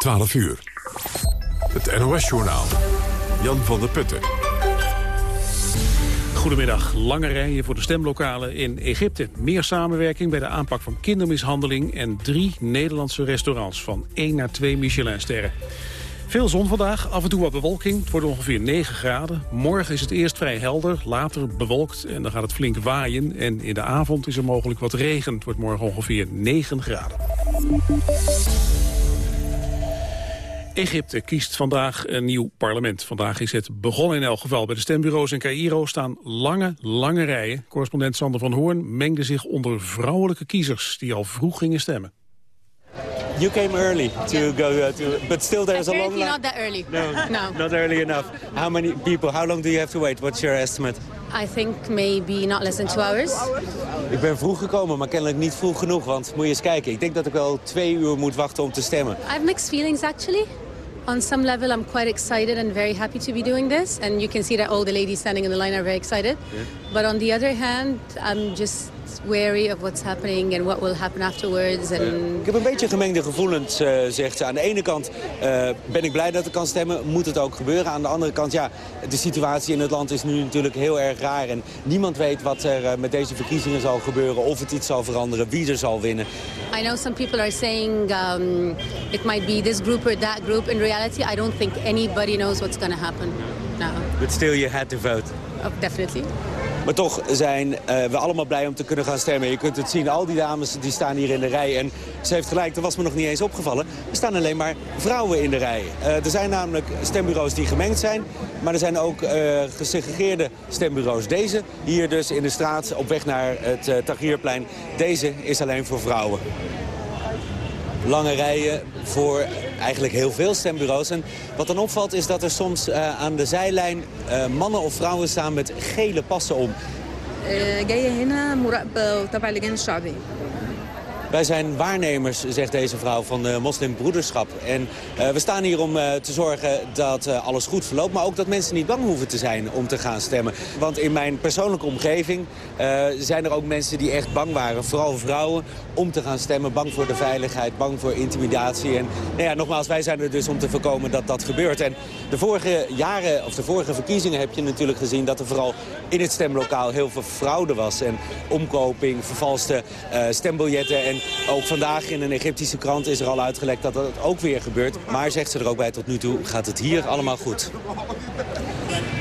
12 uur. Het NOS-journaal. Jan van der Putten. Goedemiddag. Lange rijen voor de stemlokalen in Egypte. Meer samenwerking bij de aanpak van kindermishandeling... en drie Nederlandse restaurants van 1 naar 2 Michelinsterren. Veel zon vandaag, af en toe wat bewolking. Het wordt ongeveer 9 graden. Morgen is het eerst vrij helder, later bewolkt en dan gaat het flink waaien. En in de avond is er mogelijk wat regen. Het wordt morgen ongeveer 9 graden. Egypte kiest vandaag een nieuw parlement. Vandaag is het begonnen in elk geval. Bij de stembureaus in Cairo staan lange, lange rijen. Correspondent Sander van Hoorn mengde zich onder vrouwelijke kiezers... die al vroeg gingen stemmen. You came early to yeah. go uh, to, but still there's a long line. not that early. No, no, not early enough. How many people? How long do you have to wait? What's your estimate? I think maybe not less than two hours. Ik ben vroeg gekomen, maar kennelijk niet vroeg genoeg. Want moet je eens kijken, ik denk dat ik wel twee uur moet wachten om te stemmen. I have mixed feelings actually. On some level, I'm quite excited and very happy to be doing this. And you can see that all the ladies standing in the line are very excited. Yeah. But on the other hand, I'm just wary of what's happening and what will happen afterwards. And... Ik heb een beetje gemengde gevoelens, uh, zegt ze. Aan de ene kant uh, ben ik blij dat ik kan stemmen, moet het ook gebeuren. Aan de andere kant, ja, de situatie in het land is nu natuurlijk heel erg raar. En niemand weet wat er uh, met deze verkiezingen zal gebeuren, of het iets zal veranderen, wie er zal winnen. I know some people are saying um, it might be this group or that group. In reality, I don't think anybody knows what's going to happen. No. But still you had to vote. Oh, definitely. Maar toch zijn uh, we allemaal blij om te kunnen gaan stemmen. Je kunt het zien, al die dames die staan hier in de rij. En ze heeft gelijk, dat was me nog niet eens opgevallen. Er staan alleen maar vrouwen in de rij. Uh, er zijn namelijk stembureaus die gemengd zijn. Maar er zijn ook uh, gesegregeerde stembureaus. Deze hier dus in de straat op weg naar het Tagierplein. Deze is alleen voor vrouwen lange rijen voor eigenlijk heel veel stembureaus. En wat dan opvalt is dat er soms uh, aan de zijlijn uh, mannen of vrouwen staan met gele passen om. Wij zijn waarnemers, zegt deze vrouw, van de moslimbroederschap. En uh, we staan hier om uh, te zorgen dat alles goed verloopt... maar ook dat mensen niet bang hoeven te zijn om te gaan stemmen. Want in mijn persoonlijke omgeving zijn er ook mensen die echt bang waren. Vooral vrouwen, om te gaan stemmen. Bang voor de veiligheid, bang voor intimidatie. En nou ja, nogmaals, wij zijn er dus om te voorkomen dat dat gebeurt. En de vorige jaren, of de vorige verkiezingen heb je natuurlijk gezien... dat er vooral in het stemlokaal heel veel fraude was. En omkoping, vervalste stembiljetten... En ook vandaag in een Egyptische krant is er al uitgelekt dat dat ook weer gebeurt. Maar zegt ze er ook bij, tot nu toe gaat het hier allemaal goed.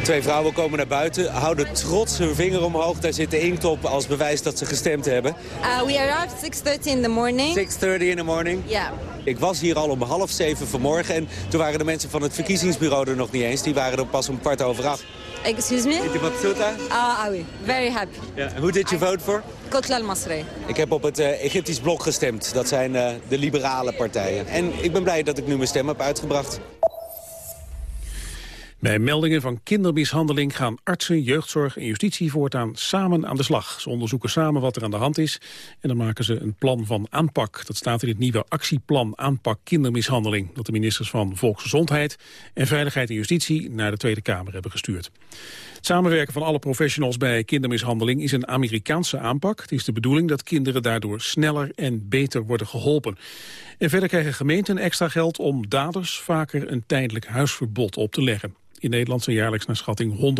Twee vrouwen komen naar buiten, houden trots hun vinger omhoog. Daar zit de inkt op als bewijs dat ze gestemd hebben. Uh, we arrived 6.30 in the morning. 6.30 in the morning? Ja. Ik was hier al om half zeven vanmorgen en toen waren de mensen van het verkiezingsbureau er nog niet eens. Die waren er pas om kwart over acht. Excuse me? Bent u? Ah, oui. Very happy. Yeah. Who did you vote for? Kotla al-Masri. Ik heb op het uh, Egyptisch blok gestemd. Dat zijn uh, de liberale partijen. En ik ben blij dat ik nu mijn stem heb uitgebracht. Bij meldingen van kindermishandeling gaan artsen, jeugdzorg en justitie voortaan samen aan de slag. Ze onderzoeken samen wat er aan de hand is en dan maken ze een plan van aanpak. Dat staat in het nieuwe actieplan aanpak kindermishandeling... dat de ministers van Volksgezondheid en Veiligheid en Justitie naar de Tweede Kamer hebben gestuurd. Het samenwerken van alle professionals bij kindermishandeling is een Amerikaanse aanpak. Het is de bedoeling dat kinderen daardoor sneller en beter worden geholpen. En verder krijgen gemeenten extra geld om daders vaker een tijdelijk huisverbod op te leggen. In Nederland zijn jaarlijks naar schatting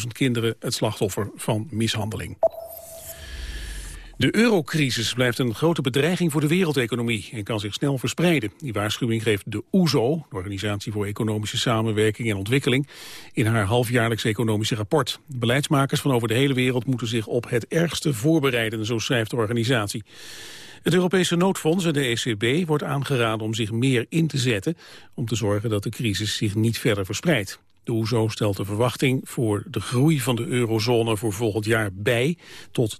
119.000 kinderen het slachtoffer van mishandeling. De eurocrisis blijft een grote bedreiging voor de wereldeconomie en kan zich snel verspreiden. Die waarschuwing geeft de OESO, de Organisatie voor Economische Samenwerking en Ontwikkeling, in haar halfjaarlijks economische rapport. Beleidsmakers van over de hele wereld moeten zich op het ergste voorbereiden, zo schrijft de organisatie. Het Europese noodfonds en de ECB wordt aangeraden om zich meer in te zetten... om te zorgen dat de crisis zich niet verder verspreidt. De OESO stelt de verwachting voor de groei van de eurozone voor volgend jaar bij tot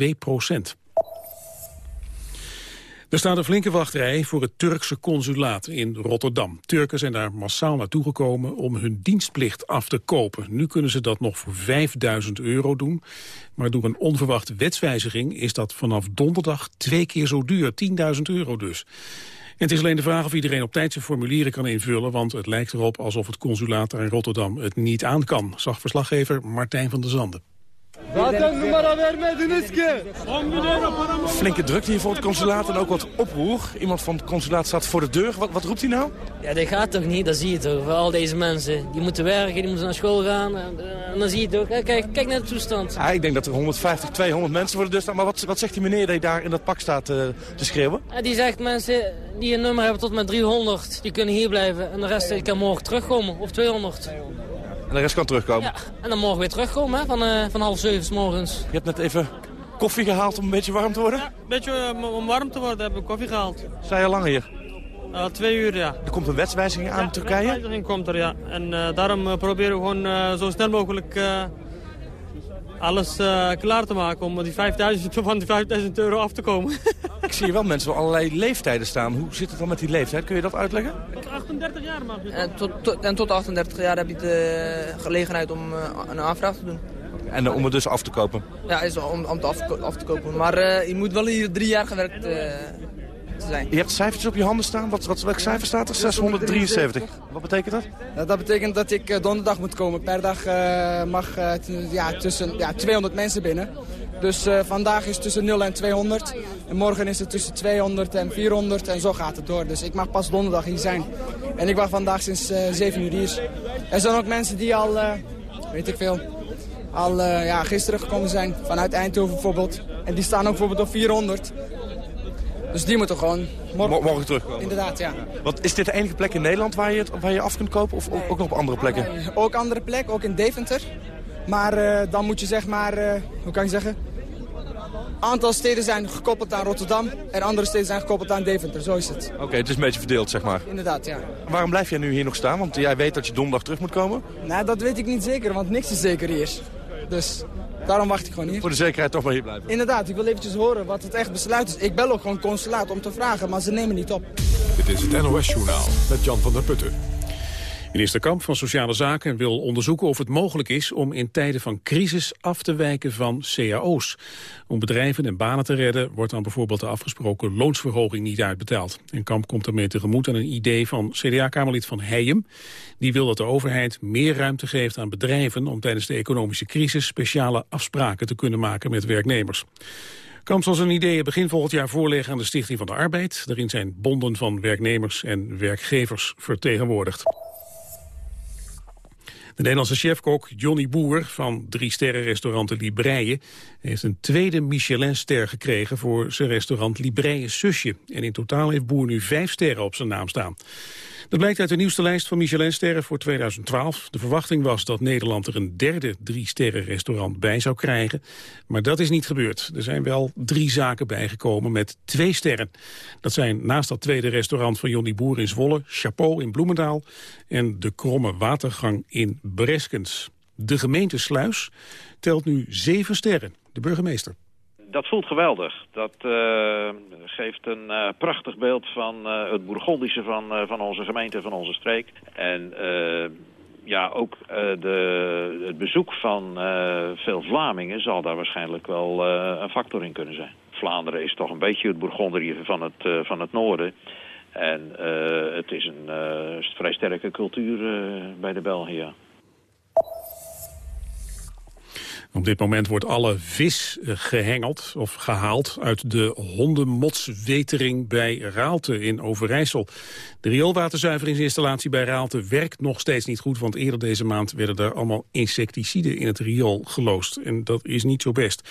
0,2 procent. Er staat een flinke wachtrij voor het Turkse consulaat in Rotterdam. Turken zijn daar massaal naartoe gekomen om hun dienstplicht af te kopen. Nu kunnen ze dat nog voor 5000 euro doen. Maar door een onverwachte wetswijziging is dat vanaf donderdag twee keer zo duur. 10.000 euro dus. En het is alleen de vraag of iedereen op tijd zijn formulieren kan invullen... want het lijkt erop alsof het consulaat in Rotterdam het niet aan kan... zag verslaggever Martijn van der Zanden. Flinke drukte hier voor het consulaat en ook wat oproer. Iemand van het consulaat staat voor de deur. Wat, wat roept hij nou? Ja, dat gaat toch niet? Dat zie je toch. Voor al deze mensen. Die moeten werken, die moeten naar school gaan. En, en dan zie je toch. Kijk, kijk naar de toestand. Ja, ik denk dat er 150, 200 mensen voor de deur staan. Maar wat, wat zegt die meneer die daar in dat pak staat uh, te schreeuwen? Ja, die zegt mensen die een nummer hebben tot met 300, die kunnen hier blijven. En de rest die kan morgen terugkomen. Of 200. En de rest kan terugkomen? Ja, en dan morgen weer terugkomen hè, van, uh, van half zeven s morgens. Je hebt net even koffie gehaald om een beetje warm te worden? Ja, een beetje uh, om warm te worden hebben we koffie gehaald. Sta je al lang hier? Uh, twee uur, ja. Er komt een wetswijziging aan ja, in Turkije? een wetswijziging komt er, ja. En daarom proberen we gewoon zo snel mogelijk alles klaar te maken om die 5000, van die 5000 euro af te komen. Ik zie hier wel mensen van allerlei leeftijden staan. Hoe zit het dan met die leeftijd? Kun je dat uitleggen? 38 jaar mag je. En tot, tot, en tot 38 jaar heb je de gelegenheid om uh, een aanvraag te doen. En uh, om het dus af te kopen? Ja, is om, om het af, af, te kopen. Maar uh, je moet wel hier drie jaar gewerkt zijn. Je hebt cijfertjes op je handen staan. Wat, wat, welk cijfer staat er? 673. Wat betekent dat? Ja, dat betekent dat ik donderdag moet komen. Per dag mag ja, tussen ja, 200 mensen binnen. Dus uh, vandaag is het tussen 0 en 200. En morgen is het tussen 200 en 400 en zo gaat het door. Dus ik mag pas donderdag hier zijn. En ik wacht vandaag sinds uh, 7 uur hier. Er zijn ook mensen die al, uh, weet ik veel, al ja, gisteren gekomen zijn. Vanuit Eindhoven bijvoorbeeld. En die staan ook bijvoorbeeld op 400. Dus die moeten gewoon morgen, morgen terugkomen. Inderdaad, ja. Want is dit de enige plek in Nederland waar je, het, waar je af kunt kopen? Of ook nog op andere plekken? ook andere plekken, ook in Deventer. Maar dan moet je zeg maar, hoe kan je zeggen aantal steden zijn gekoppeld aan Rotterdam en andere steden zijn gekoppeld aan Deventer. Zo is het. Oké, okay, het is een beetje verdeeld, zeg maar. Inderdaad, ja. Waarom blijf jij nu hier nog staan? Want jij weet dat je donderdag terug moet komen? Nou, dat weet ik niet zeker, want niks is zeker hier. Dus daarom wacht ik gewoon hier. Voor de zekerheid toch maar hier blijven? Inderdaad, ik wil eventjes horen wat het echt besluit is. Ik bel ook gewoon consulaat om te vragen, maar ze nemen niet op. Dit is het NOS Journaal met Jan van der Putten. Minister Kamp van Sociale Zaken wil onderzoeken of het mogelijk is om in tijden van crisis af te wijken van cao's. Om bedrijven en banen te redden wordt dan bijvoorbeeld de afgesproken loonsverhoging niet uitbetaald. En Kamp komt daarmee tegemoet aan een idee van CDA-kamerlid van Heijem. Die wil dat de overheid meer ruimte geeft aan bedrijven om tijdens de economische crisis speciale afspraken te kunnen maken met werknemers. Kamp zal zijn ideeën begin volgend jaar voorleggen aan de Stichting van de Arbeid. Daarin zijn bonden van werknemers en werkgevers vertegenwoordigd. De Nederlandse chefkok Johnny Boer van drie sterren restaurant Libreie heeft een tweede Michelinster gekregen voor zijn restaurant Libreie Susje. En in totaal heeft Boer nu vijf sterren op zijn naam staan. Dat blijkt uit de nieuwste lijst van Michelinsterren voor 2012. De verwachting was dat Nederland er een derde drie-sterren restaurant bij zou krijgen. Maar dat is niet gebeurd. Er zijn wel drie zaken bijgekomen met twee sterren. Dat zijn naast dat tweede restaurant van Johnny Boer in Zwolle... Chapeau in Bloemendaal en de Kromme Watergang in Breskens. De gemeente Sluis telt nu zeven sterren. De burgemeester dat voelt geweldig. Dat uh, geeft een uh, prachtig beeld van uh, het Bourgondische van, van onze gemeente, van onze streek. En ja, ook de, het bezoek van veel Vlamingen zal daar waarschijnlijk wel een factor in kunnen zijn. Vlaanderen is toch een beetje het Bourgondië van het, van het noorden. En het is een vrij sterke cultuur bij de Belgen, Op dit moment wordt alle vis eh, gehengeld of gehaald uit de hondenmotswetering bij Raalte in Overijssel. De rioolwaterzuiveringsinstallatie bij Raalte werkt nog steeds niet goed, want eerder deze maand werden er allemaal insecticiden in het riool geloosd. En dat is niet zo best.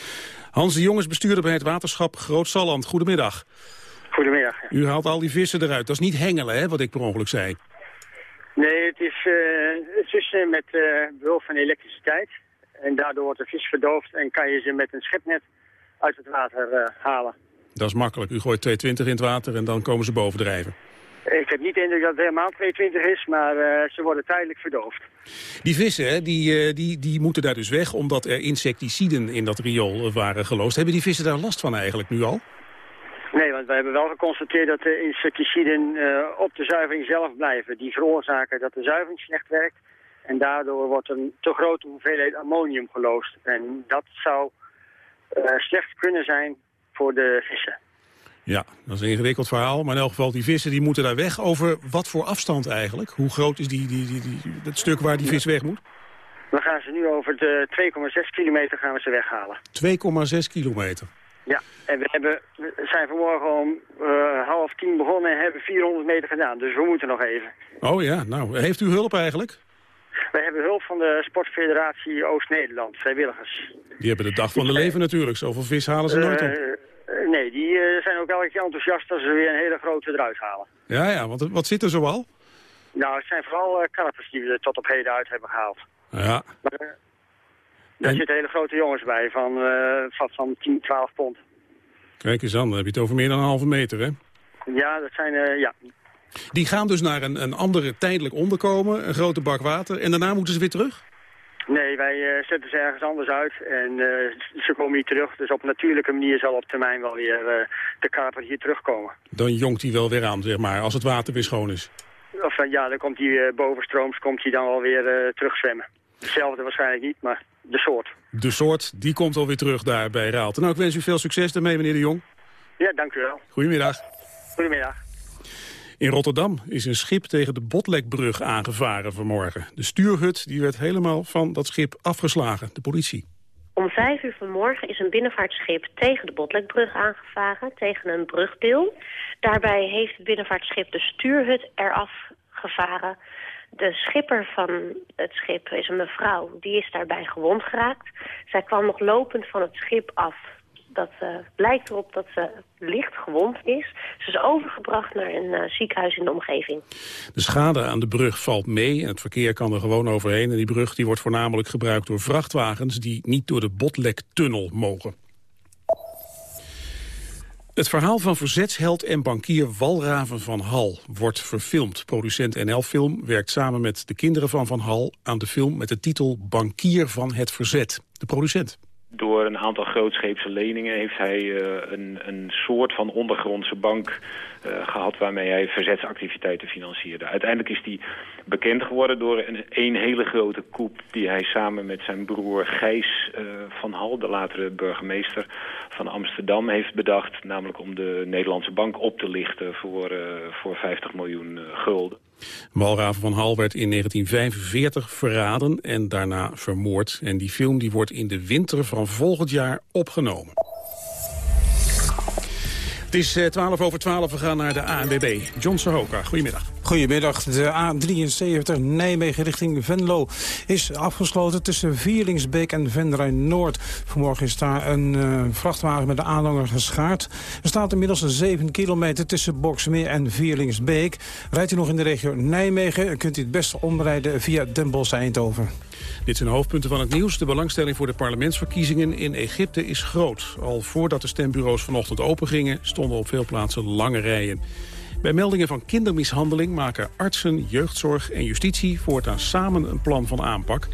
Hans de Jongens, bestuurder bij het waterschap Groot Salland. Goedemiddag. Goedemiddag. U haalt al die vissen eruit. Dat is niet hengelen, hè, wat ik per ongeluk zei. Nee, het is, uh, het is uh, met uh, behulp van elektriciteit. En daardoor wordt de vis verdoofd en kan je ze met een schepnet uit het water uh, halen. Dat is makkelijk. U gooit 220 in het water en dan komen ze bovendrijven. Ik heb niet de indruk dat het helemaal 220 is, maar uh, ze worden tijdelijk verdoofd. Die vissen, die, uh, die, die moeten daar dus weg omdat er insecticiden in dat riool waren geloosd. Hebben die vissen daar last van eigenlijk nu al? Nee, want we hebben wel geconstateerd dat de insecticiden uh, op de zuivering zelf blijven. Die veroorzaken dat de zuivering slecht werkt en daardoor wordt een te grote hoeveelheid ammonium geloosd. En dat zou uh, slecht kunnen zijn voor de vissen. Ja, dat is een ingewikkeld verhaal. Maar in elk geval, die vissen die moeten daar weg. Over wat voor afstand eigenlijk? Hoe groot is die, die, die, die, het stuk waar die vis weg moet? We gaan ze nu over de 2,6 kilometer gaan we ze weghalen. 2,6 kilometer. Ja, en we, hebben, we zijn vanmorgen om uh, half tien begonnen en hebben 400 meter gedaan. Dus we moeten nog even. Oh ja, nou, heeft u hulp eigenlijk? We hebben hulp van de Sportfederatie Oost-Nederland, vrijwilligers. Die hebben de dag van de leven natuurlijk. Zoveel vis halen ze nooit op. Uh, nee, die uh, zijn ook elke keer enthousiast als ze weer een hele grote eruit halen. Ja, ja, want wat zit er zoal? Nou, het zijn vooral uh, karpers die we er tot op heden uit hebben gehaald. Ja. Maar, daar En- zitten hele grote jongens bij van, van, van 10, 12 pond. Kijk eens aan, dan heb je het over meer dan een halve meter, hè? Ja, dat zijn, ja. Die gaan dus naar een, een andere tijdelijk onderkomen, een grote bak water. En daarna moeten ze weer terug? Nee, wij uh, zetten ze ergens anders uit en uh, ze komen niet terug. Dus op natuurlijke manier zal op termijn wel weer uh, de karper hier terugkomen. Dan jonkt hij wel weer aan, zeg maar, als het water weer schoon is. Of ja, dan komt hij bovenstrooms komt hij dan wel weer terugzwemmen. Hetzelfde waarschijnlijk niet, maar de soort. De soort, die komt alweer terug daar bij Raalte. Nou, ik wens u veel succes daarmee, meneer de Jong. Ja, dank u wel. Goedemiddag. Goedemiddag. In Rotterdam is een schip tegen de Botlekbrug aangevaren vanmorgen. De stuurhut die werd helemaal van dat schip afgeslagen, de politie. Om vijf uur vanmorgen is een binnenvaartschip tegen de Botlekbrug aangevaren, tegen een brugdeel. Daarbij heeft het binnenvaartschip de stuurhut eraf gevaren. De schipper van het schip is een mevrouw, die is daarbij gewond geraakt. Zij kwam nog lopend van het schip af. Dat uh, lijkt erop dat ze licht gewond is. Ze is overgebracht naar een uh, ziekenhuis in de omgeving. De schade aan de brug valt mee het verkeer kan er gewoon overheen. En die brug die wordt voornamelijk gebruikt door vrachtwagens... die niet door de Botlektunnel mogen. Het verhaal van verzetsheld en bankier Walraven van Hal wordt verfilmd. Producent NL Film werkt samen met de kinderen van Van Hal aan de film met de titel Bankier van het Verzet. De producent. Door een aantal grootscheepse leningen heeft hij uh, een, een soort van ondergrondse bank uh, gehad waarmee hij verzetsactiviteiten financierde. Uiteindelijk is hij bekend geworden door een, hele grote koep die hij samen met zijn broer Gijs uh, van Hal, de latere burgemeester van Amsterdam, heeft bedacht. Namelijk om de Nederlandse bank op te lichten voor, voor 50 miljoen gulden. Walraven van Hal werd in 1945 verraden en daarna vermoord. En die film die wordt in de winter van volgend jaar opgenomen. Het is 12 over 12, we gaan naar de ANWB. John Sahoka, goedemiddag. Goedemiddag. De A73 Nijmegen richting Venlo is afgesloten tussen Vierlingsbeek en Venray Noord. Vanmorgen is daar een uh, vrachtwagen met de aanhanger geschaard. Er staat inmiddels een 7 kilometer tussen Boksmeer en Vierlingsbeek. Rijdt u nog in de regio Nijmegen, kunt u het beste omrijden via Den Bosch Eindhoven. Dit zijn hoofdpunten van het nieuws. De belangstelling voor de parlementsverkiezingen in Egypte is groot. Al voordat de stembureaus vanochtend opengingen... stonden op veel plaatsen lange rijen. Bij meldingen van kindermishandeling maken artsen, jeugdzorg en justitie... voortaan samen een plan van aanpak.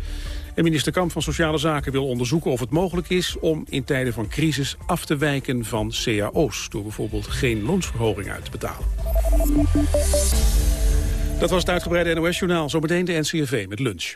En minister Kamp van Sociale Zaken wil onderzoeken of het mogelijk is... om in tijden van crisis af te wijken van cao's... door bijvoorbeeld geen loonsverhoging uit te betalen. Dat was het uitgebreide NOS-journaal. Zometeen de NCRV met lunch.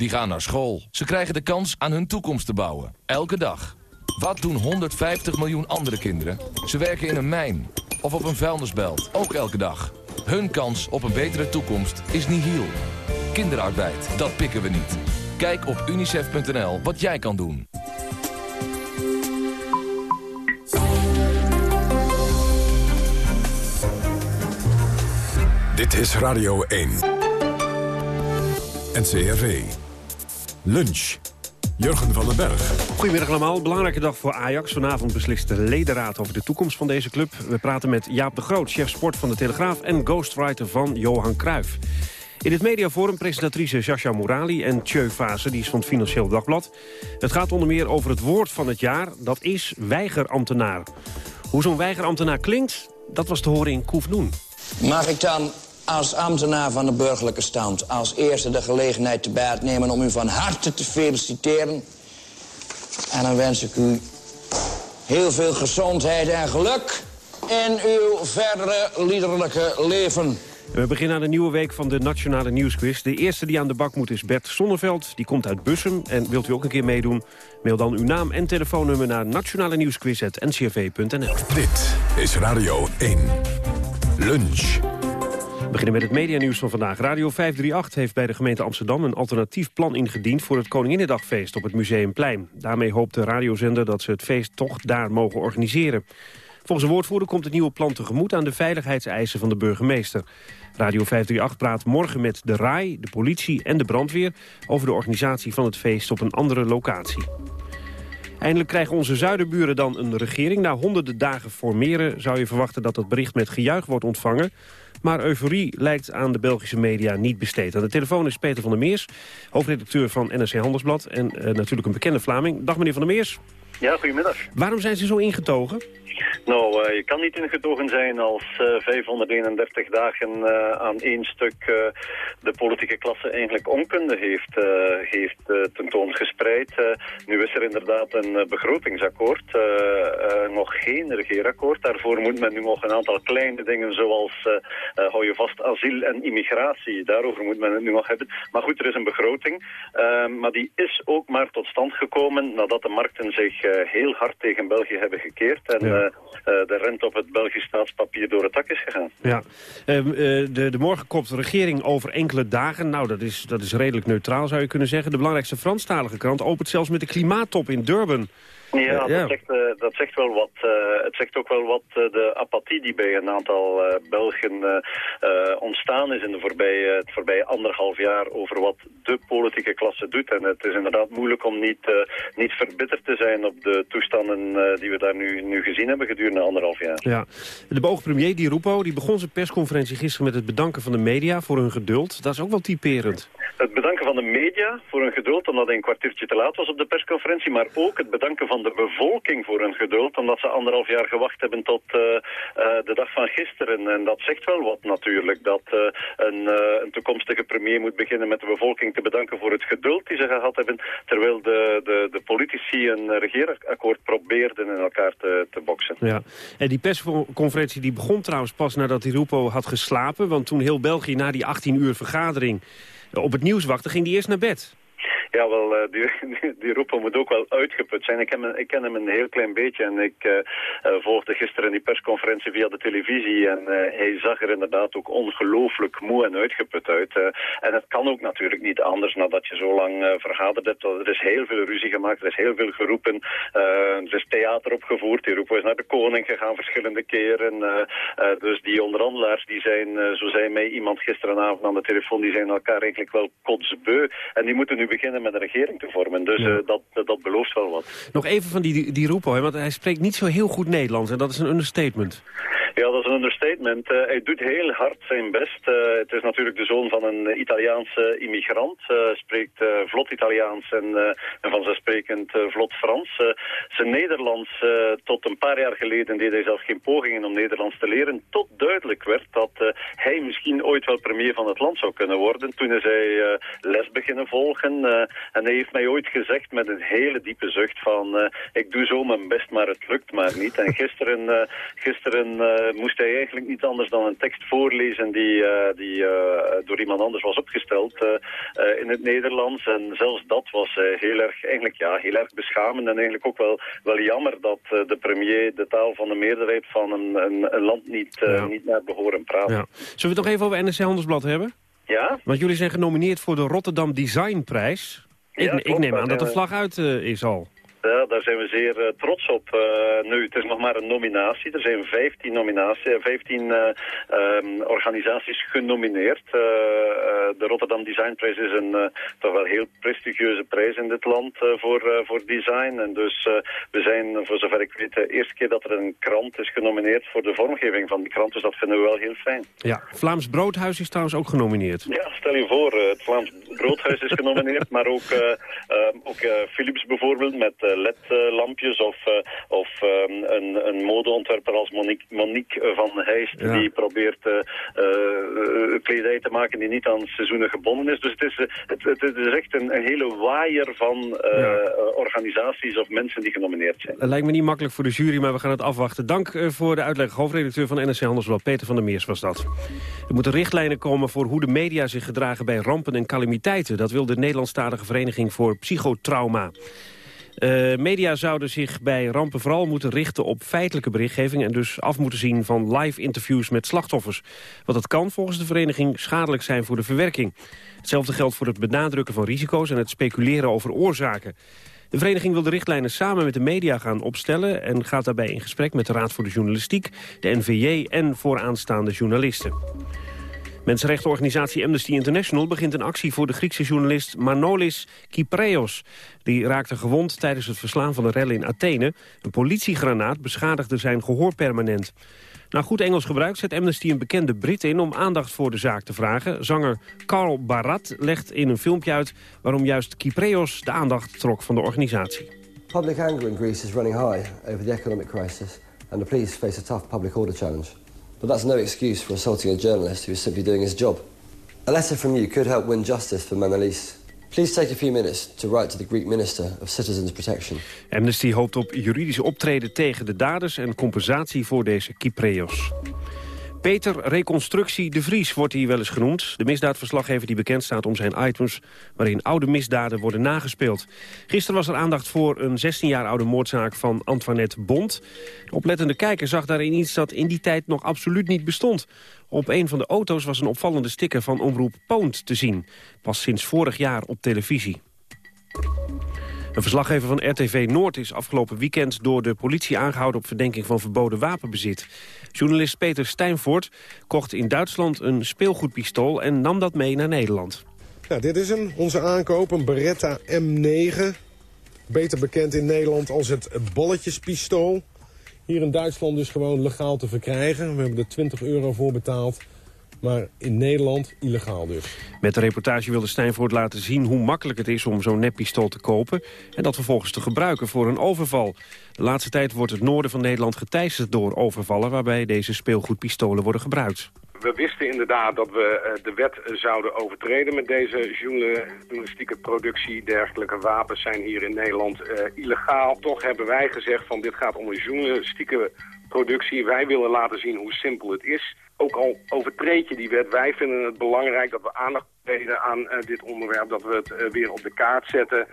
Die gaan naar school. Ze krijgen de kans aan hun toekomst te bouwen. Elke dag. Wat doen 150 miljoen andere kinderen? Ze werken in een mijn of op een vuilnisbelt. Ook elke dag. Hun kans op een betere toekomst is nihil. Kinderarbeid, dat pikken we niet. Kijk op unicef.nl wat jij kan doen. Dit is Radio 1. NCRV. Lunch. Jurgen van den Berg. Goedemiddag allemaal. Belangrijke dag voor Ajax. Vanavond beslist de ledenraad over de toekomst van deze club. We praten met Jaap de Groot, chef sport van de Telegraaf... en ghostwriter van Johan Cruijff. In het mediaforum presentatrice Sascha Morali en Tjeu Fase, die is van het Financieel Dagblad. Het gaat onder meer over het woord van het jaar, dat is weigerambtenaar. Hoe zo'n weigerambtenaar klinkt, dat was te horen in Koefnoen. Mag ik dan als ambtenaar van de burgerlijke stand... als eerste de gelegenheid te baat nemen om u van harte te feliciteren. En dan wens ik u heel veel gezondheid en geluk in uw verdere liederlijke leven. We beginnen aan de nieuwe week van de Nationale Nieuwsquiz. De eerste die aan de bak moet is Bert Sonneveld. Die komt uit Bussum. En wilt u ook een keer meedoen? Mail dan uw naam en telefoonnummer naar nationale nieuwsquiz.ncrv.nl. Dit is Radio 1. Lunch. We beginnen met het medianieuws van vandaag. Radio 538 heeft bij de gemeente Amsterdam een alternatief plan ingediend voor het Koninginnedagfeest op het Museumplein. Daarmee hoopt de radiozender dat ze het feest toch daar mogen organiseren. Volgens een woordvoerder komt het nieuwe plan tegemoet aan de veiligheidseisen van de burgemeester. Radio 538 praat morgen met de RAI, de politie en de brandweer... over de organisatie van het feest op een andere locatie. Eindelijk krijgen onze zuiderburen dan een regering. Na honderden dagen formeren zou je verwachten dat dat bericht met gejuich wordt ontvangen. Maar euforie lijkt aan de Belgische media niet besteed. Aan de telefoon is Peter van der Meers, hoofdredacteur van NRC Handelsblad... en uh, natuurlijk een bekende Vlaming. Dag meneer van der Meers. Ja, goedemiddag. Waarom zijn ze zo ingetogen? Nou, uh, je kan niet ingetogen zijn als uh, 531 dagen uh, aan één stuk de politieke klasse eigenlijk onkunde heeft, heeft tentoongespreid. nu is er inderdaad een begrotingsakkoord, nog geen regeerakkoord. Daarvoor moet men nu nog een aantal kleine dingen zoals, hou je vast, asiel en immigratie. Daarover moet men het nu nog hebben. Maar goed, er is een begroting. maar die is ook maar tot stand gekomen nadat de markten zich heel hard tegen België hebben gekeerd. En ja. Uh, de rente op het Belgisch staatspapier door het dak is gegaan. Ja. Uh, de, de morgen komt de regering over enkele dagen. Nou, dat is, dat is redelijk neutraal zou je kunnen zeggen. De belangrijkste Franstalige krant opent zelfs met de klimaattop in Durban. Ja, Dat, zegt, uh, dat zegt wel wat. Uh, het zegt ook wel wat uh, de apathie die bij een aantal Belgen ontstaan is in de voorbije, het voorbije anderhalf jaar over wat de politieke klasse doet. En het is inderdaad moeilijk om niet, niet verbitterd te zijn op de toestanden die we daar nu, nu gezien hebben gedurende anderhalf jaar. Ja. De beoogde premier Di Rupo die begon zijn persconferentie gisteren met het bedanken van de media voor hun geduld. Dat is ook wel typerend. Het bedanken van de media voor hun geduld omdat hij een kwartiertje te laat was op de persconferentie, maar ook het bedanken van de bevolking voor hun geduld, omdat ze anderhalf jaar gewacht hebben tot uh, uh, de dag van gisteren. En dat zegt wel wat natuurlijk, dat uh, een, een, toekomstige premier moet beginnen met de bevolking te bedanken voor het geduld die ze gehad hebben, terwijl de, de, de politici een regeerakkoord probeerden in elkaar te, te boksen. Ja. En die persconferentie die begon trouwens pas nadat die Rupo had geslapen, want toen heel België na die 18 uur vergadering op het nieuws wachtte, ging die eerst naar bed. Ja, wel, uh, die, die roepen moet ook wel uitgeput zijn. Ik, hem, ik ken hem een heel klein beetje en ik uh, uh, volgde gisteren die persconferentie via de televisie en hij zag er inderdaad ook ongelooflijk moe en uitgeput uit. en het kan ook natuurlijk niet anders nadat je zo lang vergaderd hebt. Er is heel veel ruzie gemaakt, er is heel veel geroepen, er is theater opgevoerd. Die roepen is naar de koning gegaan verschillende keren. dus die onderhandelaars, die zijn, zo zei mij iemand gisteravond aan de telefoon, die zijn elkaar eigenlijk wel kotsbeu. En die moeten nu beginnen met een regering te vormen. Dus ja. uh, dat, dat belooft wel wat. Nog even van die, die hè, want hij spreekt niet zo heel goed Nederlands. En dat is een understatement. Ja, dat is een understatement. Uh, hij doet heel hard zijn best. Uh, het is natuurlijk de zoon van een Italiaanse immigrant. Uh, spreekt vlot Italiaans en, en vanzelfsprekend vlot Frans. zijn Nederlands, tot een paar jaar geleden deed hij zelfs geen pogingen om Nederlands te leren. Tot duidelijk werd dat hij misschien ooit wel premier van het land zou kunnen worden. Toen is hij les beginnen volgen. en hij heeft mij ooit gezegd met een hele diepe zucht van... ik doe zo mijn best, maar het lukt maar niet. En gisteren... gisteren moest hij eigenlijk niet anders dan een tekst voorlezen die, uh, die uh, door iemand anders was opgesteld in het Nederlands. En zelfs dat was heel erg, eigenlijk ja, heel erg beschamend en eigenlijk ook wel, wel jammer dat de premier de taal van de meerderheid van een, een, een land niet, ja. niet naar behoren praat. Ja. Zullen we het nog even over NRC Handelsblad hebben? Ja. Want jullie zijn genomineerd voor de Rotterdam Designprijs. Ja, ik, ik neem aan dat de vlag uit is al. Ja, daar zijn we zeer uh, trots op. Uh, nu, het is nog maar een nominatie. Er zijn 15, nominaties, 15 uh, um, organisaties genomineerd. De Rotterdam Design Prijs is een toch wel heel prestigieuze prijs in dit land voor, voor design. En dus we zijn, voor zover ik weet, de eerste keer dat er een krant is genomineerd voor de vormgeving van die krant. Dus dat vinden we wel heel fijn. Ja, Vlaams Broodhuis is trouwens ook genomineerd. Ja, stel je voor, het Vlaams Broodhuis is genomineerd. maar ook, ook Philips bijvoorbeeld met LED-lampjes of, eh, of ehm, een, een modeontwerper als Monique, Monique van Heist Ja. die probeert eh, eh, kledij te maken die niet aan seizoenen gebonden is. Dus het is, eh, het, het, is echt een, een hele waaier van eh, Ja. eh, organisaties of mensen die genomineerd zijn. Het lijkt me niet makkelijk voor de jury, maar we gaan het afwachten. Dank eh, voor de uitleg. Hoofdredacteur van NRC Handelsblad, Peter van der Meers was dat. Er moeten richtlijnen komen voor hoe de media zich gedragen bij rampen en calamiteiten. Dat wil de Nederlandstalige Vereniging voor Psychotrauma. Eh, media zouden zich bij rampen vooral moeten richten op feitelijke berichtgeving... en dus af moeten zien van live interviews met slachtoffers. Want dat kan volgens de vereniging schadelijk zijn voor de verwerking. Hetzelfde geldt voor het benadrukken van risico's... en het speculeren over oorzaken. De vereniging wil de richtlijnen samen met de media gaan opstellen... en gaat daarbij in gesprek met de Raad voor de Journalistiek, de NVJ en vooraanstaande journalisten. Mensenrechtenorganisatie Amnesty International begint een actie voor de Griekse journalist Manolis Kypreos. Die raakte gewond tijdens het verslaan van de rellen in Athene. Een politiegranaat beschadigde zijn gehoor permanent. Na goed Engels gebruik zet Amnesty een bekende Brit in om aandacht voor de zaak te vragen. Zanger Carl Barat legt in een filmpje uit waarom juist Kypreos de aandacht trok van de organisatie. Public anger in Greece is running high over the economic crisis, and the police face a tough public order challenge. But that's no excuse for assaulting a journalist who is simply doing his job. A letter from you could help win justice for Manalise. Please take a few minutes to write to the Greek Minister of Citizens Protection. Amnesty hoopt op juridische optreden tegen de daders en compensatie voor deze Kypreos. Peter Reconstructie de Vries wordt hij wel eens genoemd. De misdaadverslaggever die bekend staat om zijn items... waarin oude misdaden worden nagespeeld. Gisteren was er aandacht voor een 16 jaar oude moordzaak van Antoinette Bond. De oplettende kijker zag daarin iets dat in die tijd nog absoluut niet bestond. Op een van de auto's was een opvallende sticker van omroep Poont te zien. Pas sinds vorig jaar op televisie. Een verslaggever van RTV Noord is afgelopen weekend door de politie aangehouden op verdenking van verboden wapenbezit. Journalist Peter Steinvoort kocht in Duitsland een speelgoedpistool en nam dat mee naar Nederland. Ja, dit is hem, onze aankoop, een Beretta M9. Beter bekend in Nederland als het bolletjespistool. Hier in Duitsland dus gewoon legaal te verkrijgen. We hebben er 20 euro voor betaald. Maar in Nederland illegaal dus. Met de reportage wilde Steinvoort laten zien hoe makkelijk het is om zo'n neppistool te kopen... en dat vervolgens te gebruiken voor een overval. De laatste tijd wordt het noorden van Nederland geteisterd door overvallen... waarbij deze speelgoedpistolen worden gebruikt. We wisten inderdaad dat we eh, de wet zouden overtreden met deze journa- journalistieke productie. Dergelijke wapens zijn hier in Nederland eh, illegaal. Toch hebben wij gezegd van dit gaat om een journalistieke productie. Wij willen laten zien hoe simpel het is. Ook al overtreed je die wet, wij vinden het belangrijk dat we aandacht besteden aan eh, dit onderwerp. Dat we het eh, weer op de kaart zetten.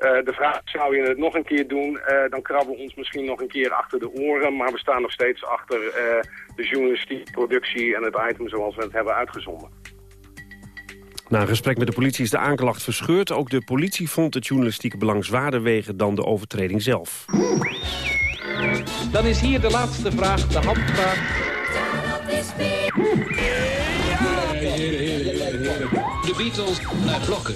Eh, de vraag, zou je het nog een keer doen? Eh, dan krabben we ons misschien nog een keer achter de oren. Maar we staan nog steeds achter eh, de journalistieke productie en het item zoals we het hebben uitgezonden. Na een gesprek met de politie is de aanklacht verscheurd. Ook de politie vond het journalistieke belang zwaarder wegen dan de overtreding zelf. Dan is hier de laatste vraag, de handvraag. De Beatles naar blokken.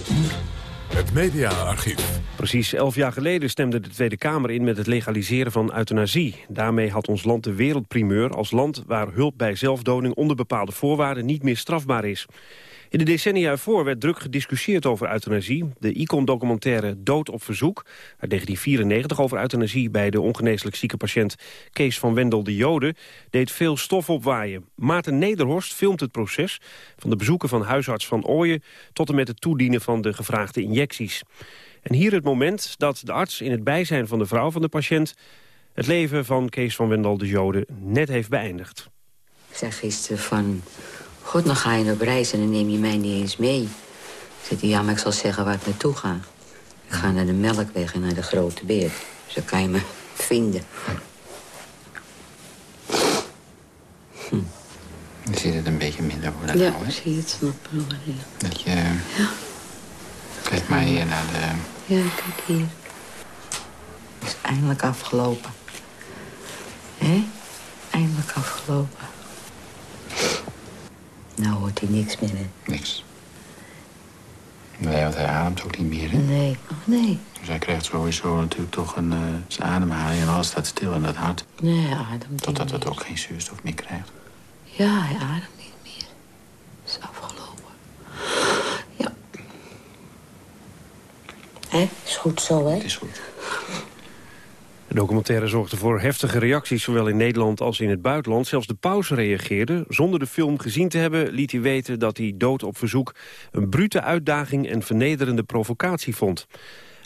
Het mediaarchief. Precies elf jaar geleden stemde de Tweede Kamer in met het legaliseren van euthanasie. Daarmee had ons land de wereldprimeur als land waar hulp bij zelfdoding onder bepaalde voorwaarden niet meer strafbaar is. In de decennia ervoor werd druk gediscussieerd over euthanasie. De icon-documentaire Dood op verzoek uit 1994 over euthanasie... bij de ongeneeslijk zieke patiënt Kees van Wendel de Jode... deed veel stof opwaaien. Maarten Nederhorst filmt het proces... van de bezoeken van huisarts Van Ooyen... tot en met het toedienen van de gevraagde injecties. En hier het moment dat de arts in het bijzijn van de vrouw van de patiënt... het leven van Kees van Wendel de Jode net heeft beëindigd. Ik zei gisteren van... God, dan ga je op reis en dan neem je mij niet eens mee. Zegt hij, ja, maar ik zal zeggen waar ik naartoe ga. Ik ga naar de Melkweg en naar de Grote Beer. Zo kan je me vinden. Je ziet het een beetje minder worden Ja, nou, zie je het snap worden. Ja. Dat je... Kijk maar hier naar de... ja, kijk hier. Het is eindelijk afgelopen. Hé? Eindelijk afgelopen. Nou hoort hij niks meer, hè? Niks. Nee, want hij ademt ook niet meer, hè? Nee, oh nee. Dus hij krijgt sowieso natuurlijk toch een... eh, zijn ademhaling en alles staat stil in dat hart. Nee, hij ademt Totdat het ook geen zuurstof meer krijgt. Ja, hij ademt niet meer. Het is afgelopen. Ja. Hé, is goed zo, hè? Het is goed. De documentaire zorgde voor heftige reacties, zowel in Nederland als in het buitenland. Zelfs de paus reageerde. Zonder de film gezien te hebben, liet hij weten dat hij dood op verzoek... een brute uitdaging en vernederende provocatie vond.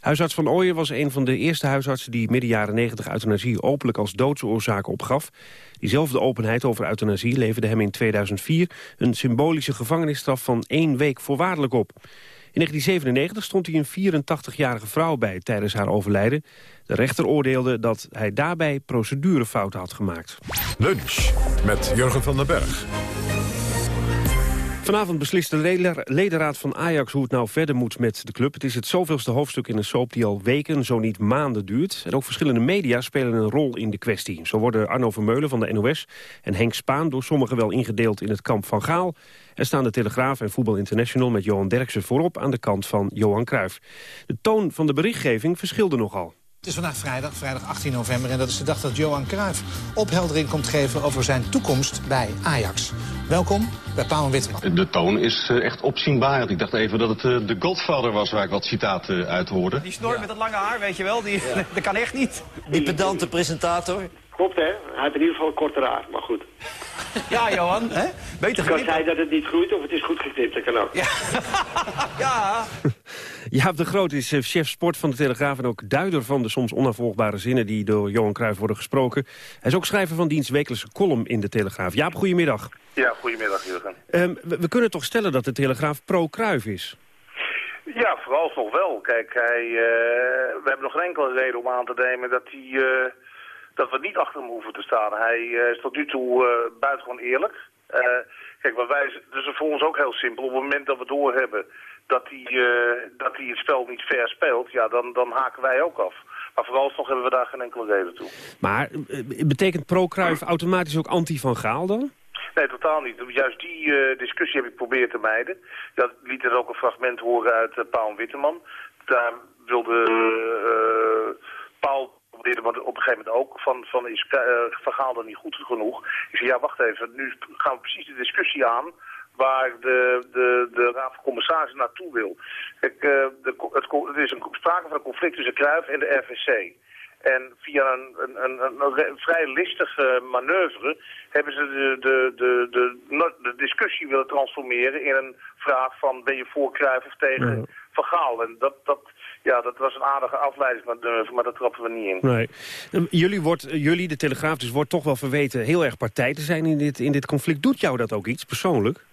Huisarts van Ooyen was een van de eerste huisartsen... die midden jaren 90 euthanasie openlijk als doodsoorzaak opgaf. Diezelfde openheid over euthanasie leverde hem in 2004... een symbolische gevangenisstraf van één week voorwaardelijk op. In 1997 stond hij een 84-jarige vrouw bij tijdens haar overlijden. De rechter oordeelde dat hij daarbij procedurefouten had gemaakt. Lunch met Jurgen van den Berg. Vanavond beslist de ledenraad van Ajax hoe het nou verder moet met de club. Het is het zoveelste hoofdstuk in een soap die al weken, zo niet maanden duurt. En ook verschillende media spelen een rol in de kwestie. Zo worden Arno Vermeulen van de NOS en Henk Spaan door sommigen wel ingedeeld in het kamp van Gaal. Er staan de Telegraaf en Voetbal International met Johan Derksen voorop aan de kant van Johan Cruijff. De toon van de berichtgeving verschilde nogal. Het is vandaag vrijdag, vrijdag 18 november... en dat is de dag dat Johan Cruijff opheldering komt geven... over zijn toekomst bij Ajax. Welkom bij Paul Witteman. De toon is uh, echt opzienbaar. Ik dacht even dat het uh, de Godfather was waar ik wat citaten uit hoorde. Die snor met dat lange haar, weet je wel, die, ja. dat kan echt niet. Die pedante presentator. Klopt, hè? Hij heeft in ieder geval korter haar, maar goed. Ja, Johan, hè? Beter kan hij dat het niet groeit of het is goed geknipt, dat kan ook. Ja. ja. Jaap de Groot is eh, chef sport van de Telegraaf... en ook duider van de soms onafvolgbare zinnen die door Johan Cruijff worden gesproken. Hij is ook schrijver van dienst wekelijkse column in de Telegraaf. Jaap, goedemiddag. Ja, goedemiddag, Jurgen. Um, we, we, kunnen toch stellen dat de Telegraaf pro-Cruijff is? Ja, vooralsnog wel. Kijk, hij, uh, we hebben nog geen enkele reden om aan te nemen dat hij... Uh, dat we niet achter hem hoeven te staan. Hij uh, is tot nu toe buitengewoon eerlijk. Kijk, wat wij, dus voor ons ook heel simpel. Op het moment dat we doorhebben dat hij, dat hij het spel niet ver speelt, ja, dan, dan haken wij ook af. Maar vooralsnog hebben we daar geen enkele reden toe. Maar betekent pro-Kruif automatisch ook anti-Van Gaal dan? Nee, totaal niet. Juist die uh, discussie heb ik proberen te mijden. Dat liet er ook een fragment horen uit uh, Paul Witteman. Daar wilde uh, Paul probeerde maar op een gegeven moment ook van, van is Van Gaal dan niet goed genoeg. Ik zei, ja, wacht even, nu gaan we precies de discussie aan waar de, de, de Raad van Commissarissen naartoe wil. Kijk, uh, de, het, het, is een sprake van een conflict tussen Cruijff en de RVC. En via een, een, een, een, vrij listige manoeuvre hebben ze de, de, de, de, de discussie willen transformeren in een vraag van ben je voor Cruijff of tegen ja. Van Gaal. En dat, dat, ja, dat was een aardige afleidingsmanoeuvre, maar dat trappen we niet in. Nee. Jullie, wordt, jullie, de Telegraaf, dus wordt toch wel verweten heel erg partij te zijn in dit, in dit conflict. Doet jou dat ook iets, persoonlijk?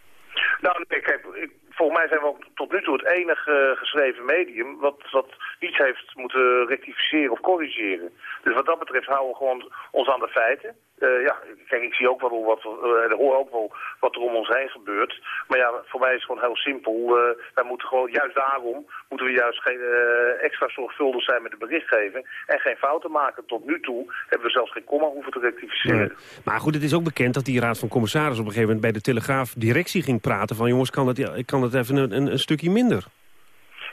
Nou, nee, kijk, ik, volgens mij zijn we ook tot nu toe het enige geschreven medium wat, wat niets heeft moeten rectificeren of corrigeren. Dus wat dat betreft houden we gewoon ons aan de feiten. Uh, ja, kijk, ik zie ook wel wat, uh, hoor ook wel wat er om ons heen gebeurt. Maar ja, voor mij is het gewoon heel simpel. Uh, wij moeten gewoon, juist daarom, moeten we juist geen, extra zorgvuldig zijn met de berichtgeving en geen fouten maken. Tot nu toe hebben we zelfs geen komma hoeven te rectificeren. Maar goed, het is ook bekend dat die Raad van Commissaris op een gegeven moment bij de Telegraaf directie ging praten van jongens, kan het, kan het even een, een stukje minder?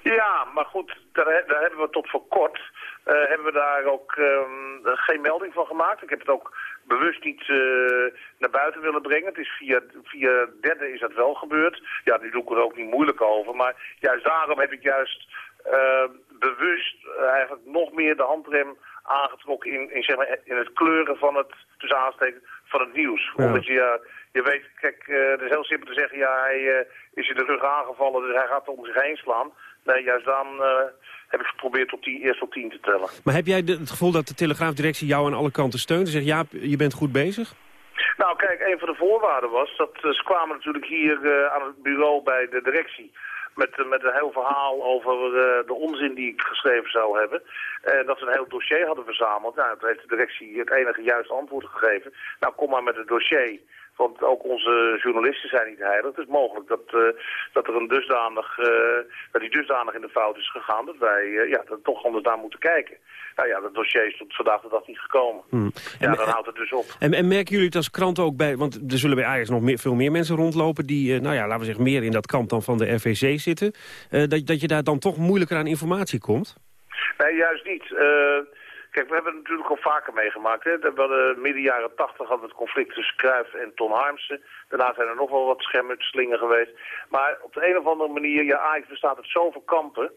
Ja, maar goed, daar, daar hebben we tot voor kort... Uh, hebben we daar ook um, geen melding van gemaakt. Ik heb het ook bewust niet uh, naar buiten willen brengen. Het is via, via derde is dat wel gebeurd. Ja, nu doe ik er ook niet moeilijk over. Maar juist daarom heb ik juist uh, bewust eigenlijk nog meer de handrem aangetrokken in, in, zeg maar, in het kleuren van het, tussen aanstekens, van het nieuws. Ja. Omdat je, je weet, kijk, het is heel simpel te zeggen, ja, hij is in de rug aangevallen, dus hij gaat om zich heen slaan. Nee, juist dan uh, heb ik geprobeerd tot die, eerst tot tien te tellen. Maar heb jij de, het gevoel dat de Telegraafdirectie jou aan alle kanten steunt en zegt, ja, je bent goed bezig? Nou, kijk, een van de voorwaarden was dat uh, ze kwamen natuurlijk hier uh, aan het bureau bij de directie met, met een heel verhaal over uh, de onzin die ik geschreven zou hebben. En dat ze een heel dossier hadden verzameld. Nou, toen heeft de directie het enige juiste antwoord gegeven. Nou, kom maar met het dossier. Want ook onze journalisten zijn niet heilig. Het is mogelijk dat, uh, dat er een dusdanig, uh, dat die dusdanig in de fout is gegaan dat wij uh, ja, dat toch anders naar moeten kijken. Nou ja, dat dossier is tot vandaag de dag niet gekomen. Hmm. Ja, en, dan houdt het dus op. En, en, merken jullie het als krant ook bij, want er zullen bij Ajax nog meer, veel meer mensen rondlopen die, nou ja, laten we zeggen, meer in dat kamp dan van de RVC zitten. dat, dat je daar dan toch moeilijker aan informatie komt? Nee, juist niet. Kijk, we hebben het natuurlijk al vaker meegemaakt. Hè. We hadden midden jaren tachtig hadden we het conflict tussen Cruijff en Ton Harmsen. Daarna zijn er nog wel wat schermutselingen geweest. Maar op de een of andere manier, ja, Ajax bestaat uit zoveel kampen,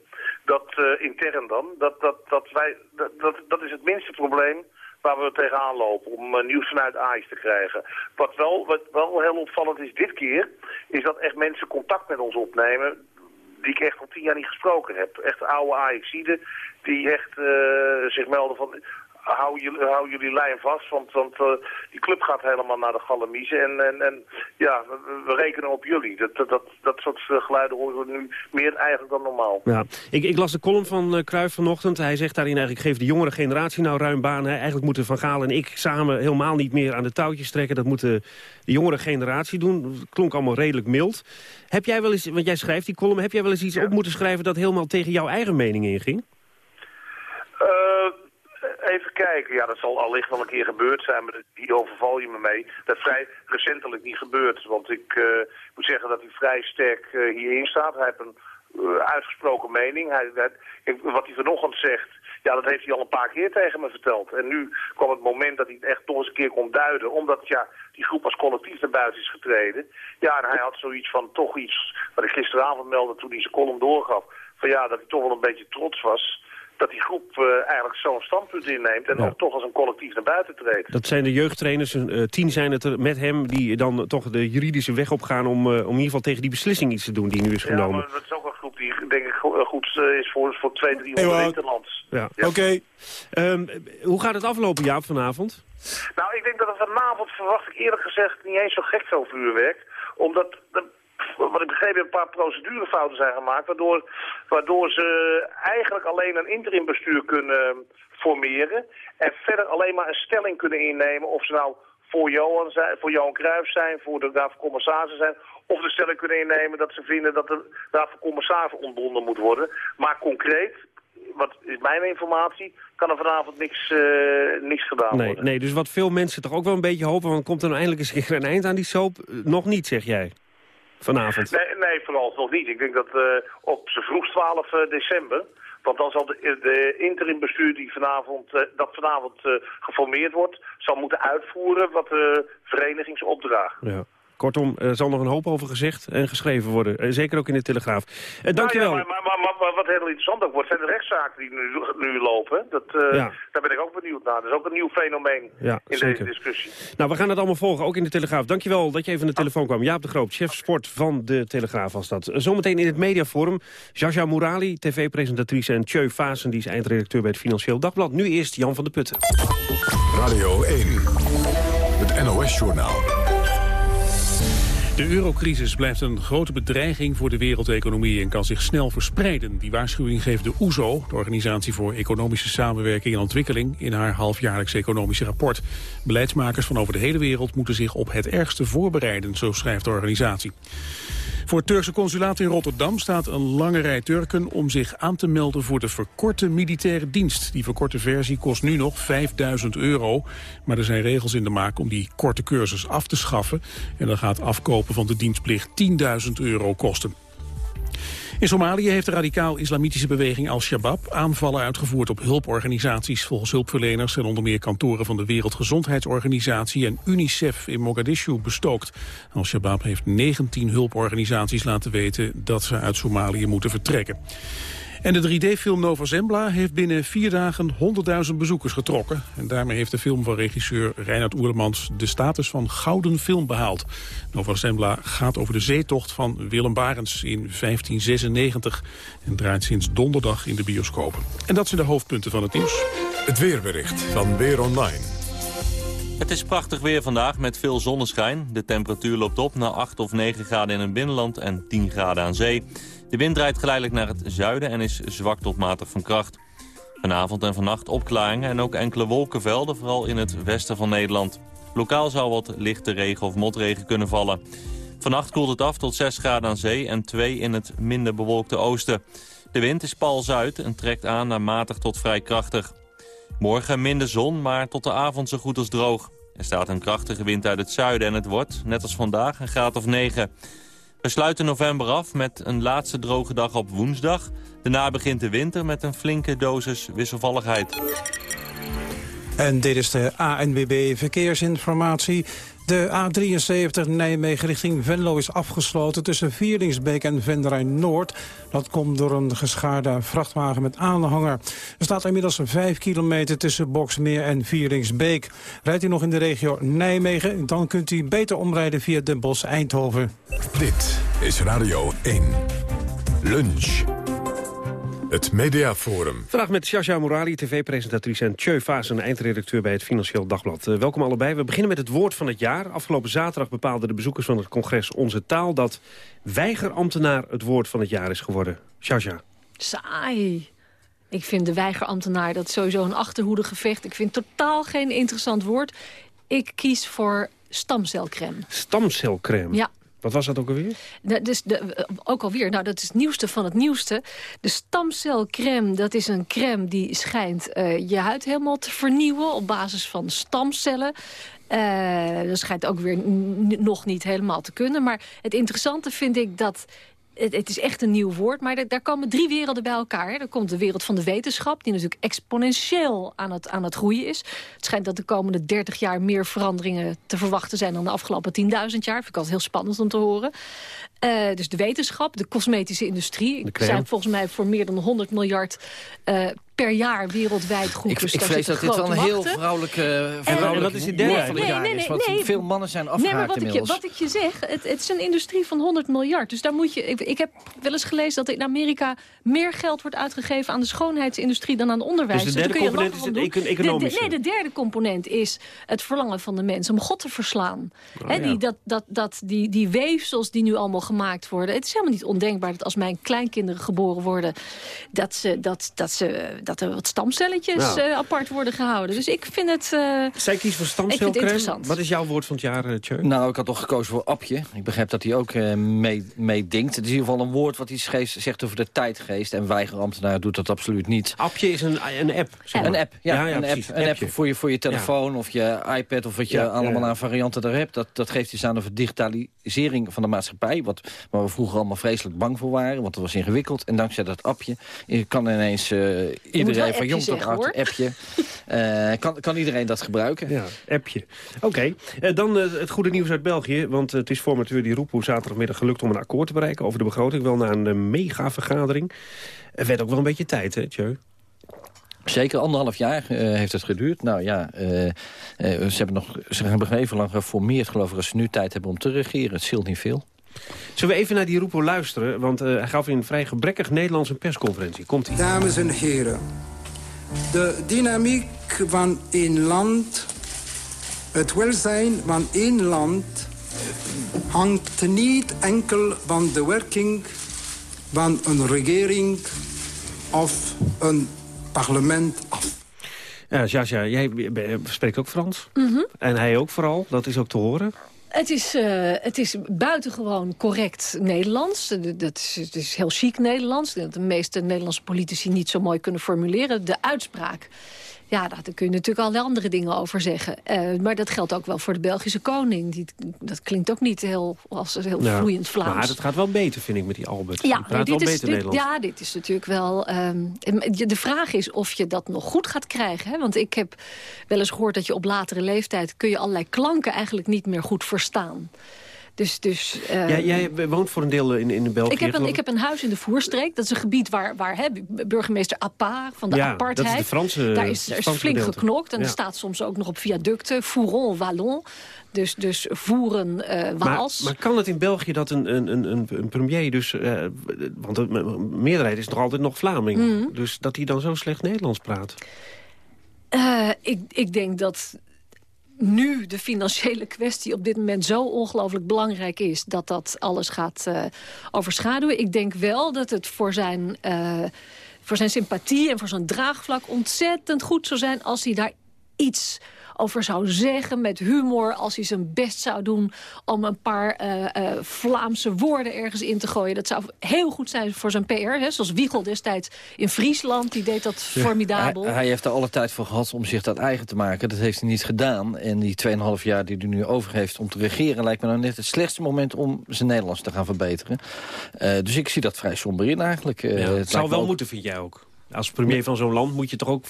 dat uh, intern dan, dat, dat, dat, wij, dat, dat, dat is het minste probleem waar we tegenaan lopen om uh, nieuws vanuit Ajax te krijgen. Wat wel, wat wel heel opvallend is dit keer, is dat echt mensen contact met ons opnemen die ik echt al tien jaar niet gesproken heb. Echt oude Ajaxiden die echt uh, zich melden van hou jullie, hou jullie lijn vast, want, want uh, die club gaat helemaal naar de galamiezen. En, en, en ja, we, we, rekenen op jullie. Dat, dat, dat, soort geluiden horen we nu meer eigenlijk dan normaal. Ja, ik, ik las de column van uh, Cruijff vanochtend. Hij zegt daarin eigenlijk, geef de jongere generatie nou ruim baan. Hè. Eigenlijk moeten Van Gaal en ik samen helemaal niet meer aan de touwtjes trekken. Dat moet de, de jongere generatie doen. Dat klonk allemaal redelijk mild. Heb jij wel eens, want jij schrijft die column, heb jij wel eens iets ja. op moeten schrijven dat helemaal tegen jouw eigen mening inging? Even kijken. Ja, dat zal allicht wel een keer gebeurd zijn, maar hier overval je me mee. Dat is vrij recentelijk niet gebeurd. Want ik uh, moet zeggen dat hij vrij sterk uh, hierin staat. Hij heeft een uh, uitgesproken mening. Hij, hij, wat hij vanochtend zegt, ja, dat heeft hij al een paar keer tegen me verteld. En nu kwam het moment dat hij het echt toch eens een keer kon duiden. Omdat ja, die groep als collectief naar buiten is getreden. Ja, en hij had zoiets van toch iets, wat ik gisteravond meldde toen hij zijn column doorgaf. Van ja, dat hij toch wel een beetje trots was dat die groep uh, eigenlijk zo'n standpunt inneemt... en ja. ook toch als een collectief naar buiten treedt. Dat zijn de jeugdtrainers, uh, tien zijn het er met hem... die dan toch de juridische weg opgaan om, uh, om in ieder geval tegen die beslissing iets te doen... die nu is genomen. Ja, maar dat is ook een groep die denk ik goed is voor, voor 200, 300 interlands. Ja. ja. Oké. Okay. Um, hoe gaat het aflopen, Jaap, vanavond? Nou, ik denk dat het vanavond, verwacht ik eerlijk gezegd... niet eens zo gek veel vuurwerk. Omdat... Wat ik begreep, een paar procedurefouten zijn gemaakt... Waardoor, waardoor ze eigenlijk alleen een interimbestuur kunnen formeren... en verder alleen maar een stelling kunnen innemen... of ze nou voor Johan, zijn, voor Johan Cruijff zijn, voor de Raad van Commissarissen zijn... of de stelling kunnen innemen dat ze vinden dat de Raad van Commissarissen ontbonden moet worden. Maar concreet, wat is mijn informatie, kan er vanavond niks, uh, niks gedaan nee, worden. Nee, dus wat veel mensen toch ook wel een beetje hopen... want komt er nou eindelijk eens een eind aan die soap? Nog niet, zeg jij vanavond? Nee, nee vooral nog niet. Ik denk dat uh, op z'n vroegst 12 december... Want dan zal de, de interimbestuur die vanavond, uh, dat vanavond uh, geformeerd wordt... zal moeten uitvoeren wat de verenigingsopdracht. Ja. Kortom, er zal nog een hoop over gezegd en geschreven worden. Zeker ook in de Telegraaf. Dankjewel. Nou ja, maar, maar, maar, wat heel interessant ook wordt, zijn de rechtszaken die nu, nu lopen. Dat, uh, ja. Daar ben ik ook benieuwd naar. Dat is ook een nieuw fenomeen ja, in zeker. deze discussie. Nou, we gaan het allemaal volgen, ook in de Telegraaf. Dankjewel dat je even aan de telefoon kwam. Jaap de Groot, chef sport van de Telegraaf was dat. Zometeen in het mediaforum, Jaja Mourali, tv-presentatrice... en Tjeu Vaassen, die is eindredacteur bij het Financieel Dagblad. Nu eerst Jan van de Putten. Radio 1, het NOS-journaal. De eurocrisis blijft een grote bedreiging voor de wereldeconomie en kan zich snel verspreiden. Die waarschuwing geeft de OESO, de Organisatie voor Economische Samenwerking en Ontwikkeling, in haar halfjaarlijks economische rapport. Beleidsmakers van over de hele wereld moeten zich op het ergste voorbereiden, zo schrijft de organisatie. Voor het Turkse consulaat in Rotterdam staat een lange rij Turken om zich aan te melden voor de verkorte militaire dienst. Die verkorte versie kost nu nog 5000 euro. Maar er zijn regels in de maak om die korte cursus af te schaffen. En dan gaat afkopen van de dienstplicht 10.000 euro kosten. In Somalië heeft de radicaal-islamitische beweging Al-Shabaab aanvallen uitgevoerd op hulporganisaties. Volgens hulpverleners zijn onder meer kantoren van de Wereldgezondheidsorganisatie en UNICEF in Mogadishu bestookt. Al-Shabaab heeft 19 hulporganisaties laten weten dat ze uit Somalië moeten vertrekken. En de 3D-film Nova Zembla heeft binnen vier dagen 100.000 bezoekers getrokken. En daarmee heeft de film van regisseur Reinhard Oerlemans de status van gouden film behaald. Nova Zembla gaat over de zeetocht van Willem Barents in 1596 en draait sinds donderdag in de bioscopen. En dat zijn de hoofdpunten van het nieuws. Het weerbericht van Weer Online. Het is prachtig weer vandaag met veel zonneschijn. De temperatuur loopt op naar 8 of 9 graden in het binnenland en 10 graden aan zee. De wind draait geleidelijk naar het zuiden en is zwak tot matig van kracht. Vanavond en vannacht opklaringen en ook enkele wolkenvelden, vooral in het westen van Nederland. Lokaal zou wat lichte regen of motregen kunnen vallen. Vannacht koelt het af tot 6 graden aan zee en 2 in het minder bewolkte oosten. De wind is pal zuid en trekt aan naar matig tot vrij krachtig. Morgen minder zon, maar tot de avond zo goed als droog. Er staat een krachtige wind uit het zuiden en het wordt, net als vandaag, een graad of 9. We sluiten november af met een laatste droge dag op woensdag. Daarna begint de winter met een flinke dosis wisselvalligheid. En dit is de ANWB Verkeersinformatie. De A73 Nijmegen richting Venlo is afgesloten tussen Vierlingsbeek en Venderijn Noord. Dat komt door een geschaarde vrachtwagen met aanhanger. Er staat inmiddels 5 kilometer tussen Boksmeer en Vierlingsbeek. Rijdt u nog in de regio Nijmegen, dan kunt u beter omrijden via Den Bosch Eindhoven. Dit is Radio 1. Lunch. Het Mediaforum. Vandaag met Shasha Morali, tv-presentatrice en Tjeu Vaas, eindredacteur bij het Financieel Dagblad. Uh, welkom allebei. We beginnen met het woord van het jaar. Afgelopen zaterdag bepaalden de bezoekers van het congres Onze Taal... dat weigerambtenaar het woord van het jaar is geworden. Shasha. Saai. Ik vind de weigerambtenaar dat sowieso een achterhoedegevecht. Ik vind totaal geen interessant woord. Ik kies voor stamcelcrème. Stamcelcrème? Ja. Wat was dat ook alweer? Dus de, ook alweer, nou dat is het nieuwste van het nieuwste. De stamcelcrème, dat is een crème die schijnt uh, je huid helemaal te vernieuwen... op basis van stamcellen. Uh, dat schijnt ook weer nog niet helemaal te kunnen. Maar het interessante vind ik dat het, het, is echt een nieuw woord, maar daar komen drie werelden bij elkaar. Er komt de wereld van de wetenschap, die natuurlijk exponentieel aan het, aan het groeien is. Het schijnt dat de komende 30 jaar meer veranderingen te verwachten zijn dan de afgelopen 10.000 jaar. Vind ik altijd heel spannend om te horen. Uh, dus de wetenschap, de cosmetische industrie. zijn volgens mij voor meer dan 100 miljard uh, per jaar wereldwijd goed. Ik, ik vrees dat dit wel een heel vrouwelijke, vrouwelijke wat is jaar nee, nee, is. Want veel mannen zijn afgehaakt nee, maar wat inmiddels. Ik je, wat ik je zeg, het, het, is een industrie van 100 miljard. Dus daar moet je... Ik, ik heb wel eens gelezen dat in Amerika meer geld wordt uitgegeven aan de schoonheidsindustrie dan aan onderwijs. Dus de derde dus component is het economische? De, nee, de derde component is het verlangen van de mensen om God te verslaan. Oh, He, die, ja. dat, dat, dat, die, die weefsels die nu allemaal gemaakt worden. Het is helemaal niet ondenkbaar dat als mijn kleinkinderen geboren worden... dat, ze, dat, dat, ze, dat er wat stamcelletjes Nou. uh, apart worden gehouden. Dus ik vind het uh, Zij kiest voor stamcelcrème. Wat is jouw woord van het jaar, uh, Tjeu? Nou, ik had toch gekozen voor appje. Ik begrijp dat hij ook uh, mee, meedinkt. Het is in ieder geval een woord wat iets geest, zegt over de tijdgeest. En weigerambtenaar doet dat absoluut niet. Appje is een, een app. Zeg maar. Een app, ja. ja, ja een precies, app, een app voor je, voor je telefoon ja. of je iPad of wat je allemaal aan varianten daar hebt. Dat, dat geeft iets aan de digitalisering van de maatschappij. Wat, waar we vroeger allemaal vreselijk bang voor waren. Want het was ingewikkeld. En dankzij dat appje kan ineens iedereen van jong tot oud appje. uh, kan, kan iedereen dat gebruiken? Ja, appje. Oké, okay. uh, dan uh, het goede nieuws uit België. Want het is formateur die Roepoe zaterdagmiddag gelukt om een akkoord te bereiken over de begroting. Wel na een mega-vergadering. Er werd ook wel een beetje tijd, hè, Tjeu? Zeker anderhalf jaar uh, heeft het geduurd. Nou ja, uh, uh, ze, hebben nog, ze hebben even lang geformeerd, geloof ik, als ze nu tijd hebben om te regeren. Het scheelt niet veel. Zullen we even naar die Roepo luisteren? Want hij gaf in een vrij gebrekkig Nederlands een persconferentie. Komt ie. Dames en heren, de dynamiek van één land, het welzijn van één land... hangt niet enkel van de werking van een regering of een parlement af. Ja, Jasja, jij spreekt ook Frans. Mm -hmm. En hij ook vooral, dat is ook te horen. Het is, uh, het is buitengewoon correct Nederlands. Dat is, het is heel chic Nederlands. Dat de meeste Nederlandse politici niet zo mooi kunnen formuleren. De uitspraak, ja, daar kun je natuurlijk al andere dingen over zeggen. Uh, maar dat geldt ook wel voor de Belgische koning. Die, dat klinkt ook niet heel, als heel ja, vloeiend Vlaams. Maar dat gaat wel beter, vind ik, met die Albert. Ja, die praat nee, wel is, beter dit, Nederlands. Ja, dit is natuurlijk wel... Um, de vraag is of je dat nog goed gaat krijgen. Hè? Want ik heb wel eens gehoord dat je op latere leeftijd... kun je allerlei klanken eigenlijk niet meer goed verstaan. Dus, dus, uh, ja, jij woont voor een deel in, in België. Ik heb, een, ik heb een huis in de Voerstreek. Dat is een gebied waar, waar hè, burgemeester Appart van de ja, apartheid... Dat is de Franse, daar is, er is flink gedeelte. geknokt. En ja. er staat soms ook nog op viaducten. Fouron, Wallon. Dus, dus voeren uh, Waals. Maar, maar kan het in België dat een, een, een, een premier dus... Uh, want de meerderheid is nog altijd nog Vlaming. Mm. Dus dat hij dan zo slecht Nederlands praat? Uh, ik, ik denk dat nu de financiële kwestie op dit moment zo ongelooflijk belangrijk is... dat dat alles gaat uh, overschaduwen. Ik denk wel dat het voor zijn, uh, voor zijn sympathie en voor zijn draagvlak ontzettend goed zou zijn... als hij daar iets over zou zeggen met humor... als hij zijn best zou doen om een paar uh, uh, Vlaamse woorden ergens in te gooien. Dat zou heel goed zijn voor zijn PR. Hè? Zoals Wiegel destijds in Friesland, die deed dat ja. formidabel. Hij, hij, heeft er alle tijd voor gehad om zich dat eigen te maken. Dat heeft hij niet gedaan. En die 2,5 jaar die hij nu over heeft om te regeren... lijkt me nou net het slechtste moment om zijn Nederlands te gaan verbeteren. Uh, dus ik zie dat vrij somber in eigenlijk. Ja, het zou wel ook... moeten, vind jij ook? Als premier van zo'n land moet je toch ook...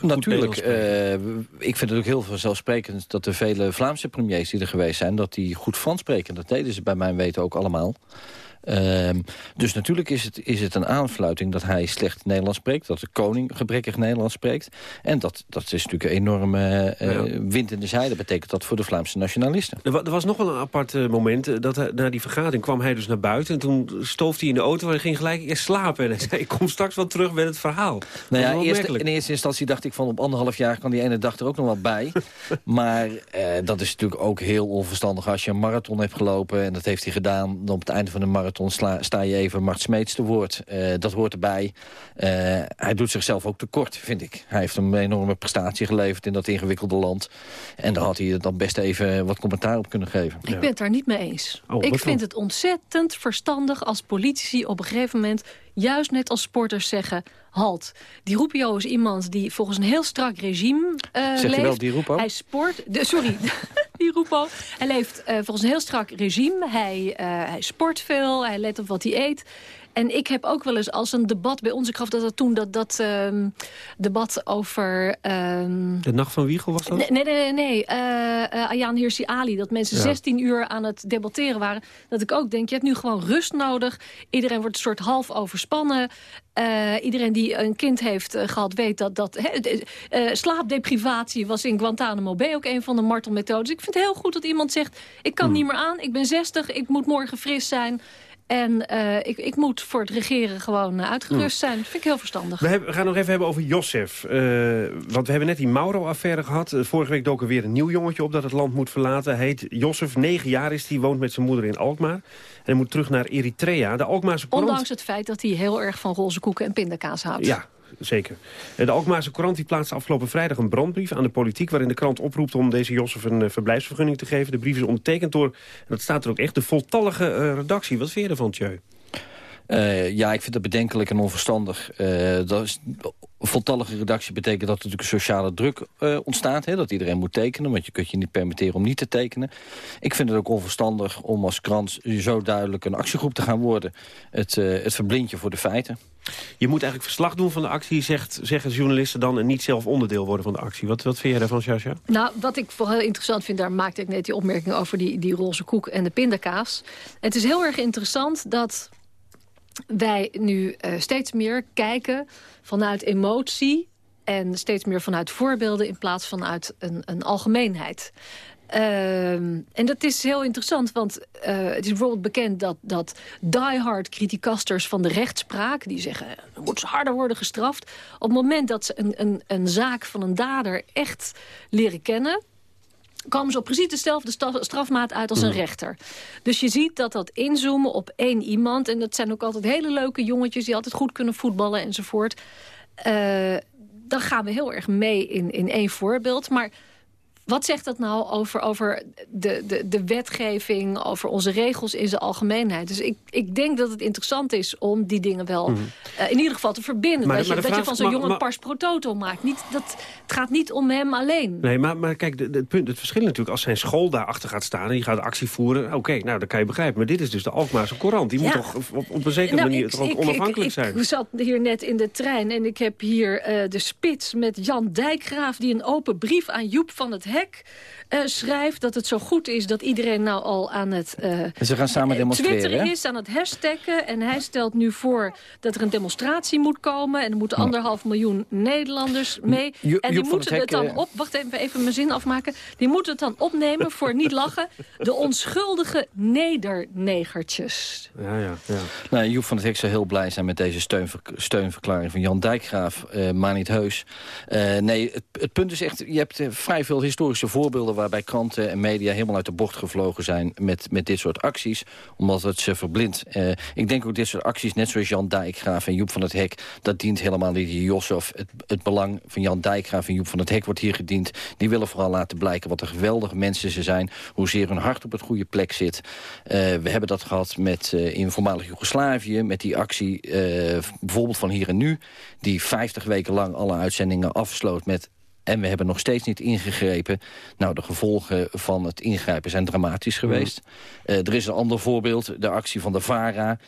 Natuurlijk. Uh, ik vind het ook heel vanzelfsprekend dat de vele Vlaamse premiers die er geweest zijn... dat die goed Frans spreken. Dat deden ze bij mijn weten ook allemaal. Ehm, dus natuurlijk is het, is het een aanfluiting dat hij slecht Nederlands spreekt. Dat de koning gebrekkig Nederlands spreekt. En dat, dat is natuurlijk een enorme uh, wind in de zijde. betekent dat voor de Vlaamse nationalisten. Er, er was nog wel een apart uh, moment. Eh, dat hij, na die vergadering kwam hij dus naar buiten. En toen stoof hij in de auto en hij ging gelijk eerst slapen. En hij zei, ik kom straks wel terug met het verhaal. Nou ja, eerst, in eerste instantie dacht ik van op anderhalf jaar... kan die ene dag er ook nog wel bij. maar dat is natuurlijk ook heel onverstandig als je een marathon hebt gelopen. En dat heeft hij gedaan. Dan op het einde van de marathon marathon sta je even Mart Smeets te woord. Uh, dat hoort erbij. Uh, hij doet zichzelf ook tekort, vind ik. Hij heeft een enorme prestatie geleverd in dat ingewikkelde land. En daar had hij dan best even wat commentaar op kunnen geven. Ik ben het daar niet mee eens. Oh, ik vind het ontzettend verstandig als politici op een gegeven moment juist net als sporters zeggen... halt. Die Rupio is iemand die volgens een heel strak regime uh, zeg leeft. je wel die Rupo? Hij sport... De, sorry, die Rupo. Hij leeft uh, volgens een heel strak regime. Hij, uh, hij sport veel, hij let op wat hij eet. En ik heb ook wel eens als een debat bij ons... ik gaf dat dat toen dat, dat um, debat over... Um, de Nacht van Wiegel was dat? Nee, nee, nee. nee. Uh, uh, Ayaan Hirsi Ali. Dat mensen ja. 16 uur aan het debatteren waren. Dat ik ook denk, je hebt nu gewoon rust nodig. Iedereen wordt een soort half overspannen. Uh, iedereen die een kind heeft uh, gehad weet dat... dat uh, slaapdeprivatie was in Guantanamo Bay ook een van de martelmethodes. Ik vind het heel goed dat iemand zegt... ik kan mm. niet meer aan, ik ben 60, ik moet morgen fris zijn... En uh, ik, ik, moet voor het regeren gewoon uh, uitgerust zijn. Dat vind ik heel verstandig. We, hebben, we, gaan nog even hebben over Josef. Uh, want we hebben net die Mauro-affaire gehad. vorige week dook er weer een nieuw jongetje op dat het land moet verlaten. Hij heet Josef, negen jaar is hij, woont met zijn moeder in Alkmaar. En hij moet terug naar Eritrea. De Alkmaarse. Ondanks het feit dat hij heel erg van roze koeken en pindakaas houdt. Ja, zeker. De Alkmaarse krant die plaatste afgelopen vrijdag een brandbrief aan de politiek... waarin de krant oproept om deze Josef een verblijfsvergunning te geven. De brief is ondertekend door, en dat staat er ook echt, de voltallige uh, redactie. Wat vind je ervan, Tjeu? Uh, ja, ik vind dat bedenkelijk en onverstandig. Uh, dat is, voltallige redactie betekent dat er natuurlijk een sociale druk uh, ontstaat. Hè, dat iedereen moet tekenen, want je kunt je niet permitteren om niet te tekenen. Ik vind het ook onverstandig om als krant zo duidelijk een actiegroep te gaan worden. Het, het verblind je voor de feiten. Je moet eigenlijk verslag doen van de actie, zegt, zeggen journalisten dan... en niet zelf onderdeel worden van de actie. Wat, wat vind jij daarvan, Jasja? Nou, wat ik vooral interessant vind... daar maakte ik net die opmerking over die, die roze koek en de pindakaas. Het is heel erg interessant dat wij nu uh, steeds meer kijken vanuit emotie... en steeds meer vanuit voorbeelden in plaats vanuit een, een algemeenheid. Uh, en dat is heel interessant, want uh, het is bijvoorbeeld bekend dat, dat diehard criticasters van de rechtspraak... die zeggen, moet harder worden gestraft. Op het moment dat ze een, een, een zaak van een dader echt leren kennen komen ze op precies dezelfde strafmaat uit als een rechter. Dus je ziet dat dat inzoomen op één iemand... en dat zijn ook altijd hele leuke jongetjes... die altijd goed kunnen voetballen enzovoort... Uh, dan gaan we heel erg mee in, in één voorbeeld. Maar wat zegt dat nou over, over de, de, de wetgeving, over onze regels in zijn algemeenheid? Dus ik, ik denk dat het interessant is om die dingen wel mm. uh, in ieder geval te verbinden. Maar, dat, maar je, dat je van zo'n jongen een pars pro toto maakt. Niet, dat, het gaat niet om hem alleen. Nee, maar, maar kijk, het, punt, het verschil natuurlijk... als zijn school daarachter gaat staan en die gaat actie voeren... oké, okay, nou, dat kan je begrijpen. Maar dit is dus de Alkmaarse Courant. Die ja. moet toch op, op een zekere nou, manier ik, toch ook ik, onafhankelijk ik, zijn? Ik zat hier net in de trein en ik heb hier uh, de spits met Jan Dijkgraaf... die een open brief aan Joep van het Hek uh, schrijft... dat het zo goed is dat iedereen nou al aan het uh, Ze gaan samen demonstreren, Twitter is, aan het hashtaggen. En hij stelt nu voor dat er een demonstratie moet komen... en er moeten anderhalf miljoen Nederlanders mee. Jo en die moeten het, dan op... Wacht even, even mijn zin afmaken. Die moeten het dan opnemen voor, niet lachen... de onschuldige nedernegertjes. Ja, ja, ja. Nou, Joep van het Hek zou heel blij zijn met deze steunver steunverklaring van Jan Dijkgraaf. Uh, maar niet heus. Uh, nee, het, het, punt is echt... je hebt vrij veel historische voorbeelden waarbij kranten en media helemaal uit de bocht gevlogen zijn met, met dit soort acties, omdat het ze verblindt. Uh, ik denk ook dit soort acties, net zoals Jan Dijkgraaf en Joep van het Hek, dat dient helemaal niet Josef. Het, het belang van Jan Dijkgraaf en Joep van het Hek wordt hier gediend. Die willen vooral laten blijken wat een geweldige mensen ze zijn, hoezeer hun hart op het goede plek zit. Uh, we hebben dat gehad met uh, in voormalig Joegoslavië, met die actie bijvoorbeeld van Hier en Nu, die 50 weken lang alle uitzendingen afsloot met En we hebben nog steeds niet ingegrepen. Nou, de gevolgen van het ingrijpen zijn dramatisch geweest. Uh, er is een ander voorbeeld, de actie van de VARA.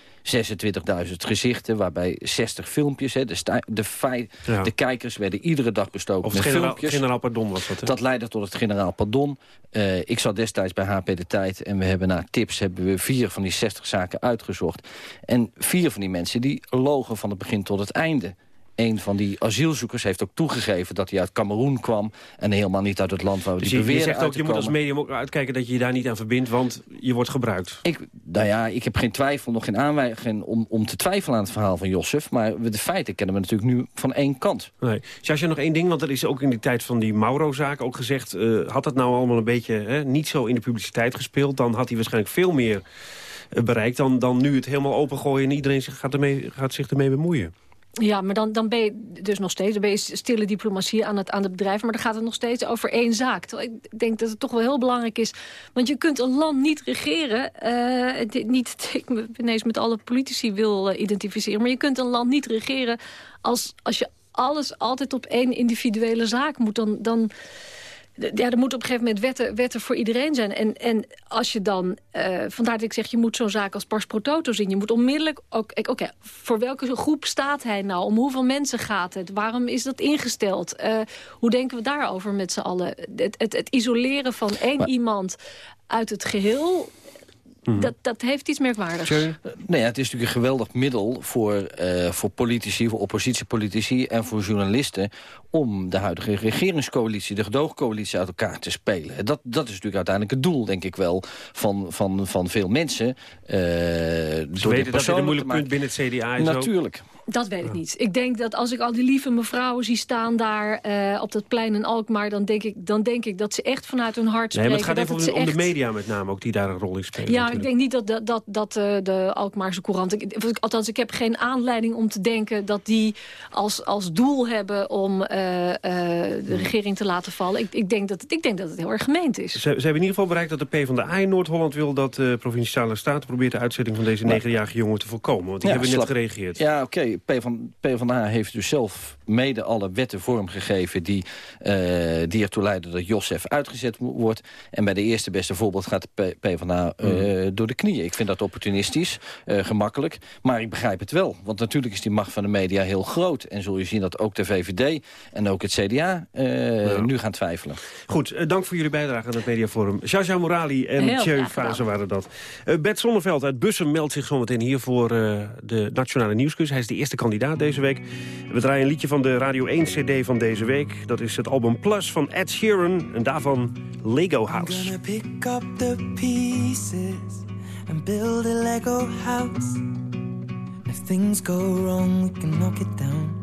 26.000 gezichten, waarbij 60 filmpjes... Hè, de, de, ja. de kijkers werden iedere dag bestoken of met generaal, filmpjes. generaal pardon was dat, hè? Dat leidde tot het generaal pardon. Uh, ik zat destijds bij HP De Tijd en we hebben naar tips... hebben we vier van die 60 zaken uitgezocht. En vier van die mensen die logen van het begin tot het einde een van die asielzoekers heeft ook toegegeven dat hij uit Cameroen kwam... en helemaal niet uit het land waar we dus die je, je zegt ook, je moet als medium ook uitkijken dat je je daar niet aan verbindt... want je wordt gebruikt. Ik, nou ja, ik heb geen twijfel, nog geen aanwijzing om, om te twijfelen aan het verhaal van Josef... maar de feiten kennen we natuurlijk nu van één kant. Nee. je nog één ding, want er is ook in die tijd van die Mauro-zaak ook gezegd... Uh, had dat nou allemaal een beetje hè, niet zo in de publiciteit gespeeld... dan had hij waarschijnlijk veel meer eh, bereikt dan, dan nu het helemaal opengooien... en iedereen zich gaat, ermee, gaat zich ermee bemoeien. Ja, maar dan, dan ben je dus nog steeds dan ben je stille diplomatie aan het, aan het bedrijf. Maar dan gaat het nog steeds over één zaak. Terwijl ik denk dat het toch wel heel belangrijk is. Want je kunt een land niet regeren. Uh, niet, ik me ineens met alle politici wil uh, identificeren. Maar je kunt een land niet regeren als, als je alles altijd op één individuele zaak moet. Dan, dan, ja, er moet op een gegeven moment wetten, wetten voor iedereen zijn. En, en als je dan, uh, vandaar dat ik zeg, je moet zo'n zaak als Pars Pro Toto zien. Je moet onmiddellijk, oké, okay, voor welke groep staat hij nou? Om hoeveel mensen gaat het? Waarom is dat ingesteld? Uh, hoe denken we daarover met z'n allen? Het, het, het, isoleren van één iemand uit het geheel Mhm. Dat, dat heeft iets merkwaardigs. Nee, het is natuurlijk een geweldig middel voor, uh, voor politici, voor oppositiepolitici en voor journalisten om de huidige regeringscoalitie, de gedoogcoalitie uit elkaar te spelen. Dat, dat is natuurlijk uiteindelijk het doel, denk ik wel, van, van, van veel mensen. Uh, Ze weten dat het een moeilijk punt binnen het CDA is Natuurlijk. Dat weet ik niet. Ik denk dat als ik al die lieve mevrouwen zie staan daar uh, op dat plein in Alkmaar... Dan denk, ik, dan denk ik dat ze echt vanuit hun hart spreken. Nee, maar het gaat even om, om de media met name ook die daar een rol in spelen. Ja, ik denk niet dat, dat, dat, dat uh, de Alkmaarse Courant... Ik, althans, ik heb geen aanleiding om te denken dat die als, als doel hebben... om uh, de regering te laten vallen. Ik, ik, denk dat, ik denk dat het heel erg gemeend is. Ze, ze hebben in ieder geval bereikt dat de PvdA in Noord-Holland wil... dat de Provinciale Staten probeert de uitzetting van deze negenjarige jongen te voorkomen. Want die ja, hebben net gereageerd. Ja, oké. Okay. P van PvdA heeft dus zelf mede alle wetten vormgegeven... die, uh, die ertoe leiden dat Josef uitgezet wordt. En bij de eerste beste voorbeeld gaat de PvdA uh, mm. door de knieën. Ik vind dat opportunistisch, uh, gemakkelijk. Maar ik begrijp het wel. Want natuurlijk is die macht van de media heel groot. En zul je zien dat ook de VVD en ook het CDA ja. nu gaan twijfelen. Goed, dank voor jullie bijdrage aan het Mediaforum. Jaja Morali en Tjeu Fase waren dat. Bert Zonneveld uit Bussen meldt zich zometeen hier voor de Nationale Nieuwsquiz. Hij is de eerste kandidaat deze week. We draaien een liedje van de Radio 1 CD van deze week. Dat is het album Plus van Ed Sheeran en daarvan Lego House. I'm pick up the pieces and build a Lego house. If things go wrong, we can knock it down.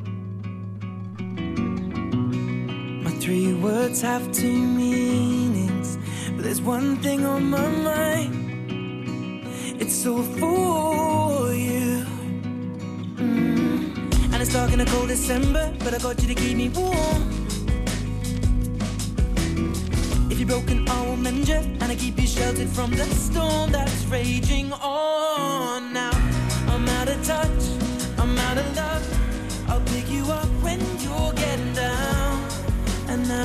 Three words have two meanings, but there's one thing on my mind. It's all for you. Mm. And it's dark in a cold December, but I got you to keep me warm. If you're broken, I will mend you, and I keep you sheltered from the storm that's raging on. Now I'm out of touch, I'm out of love.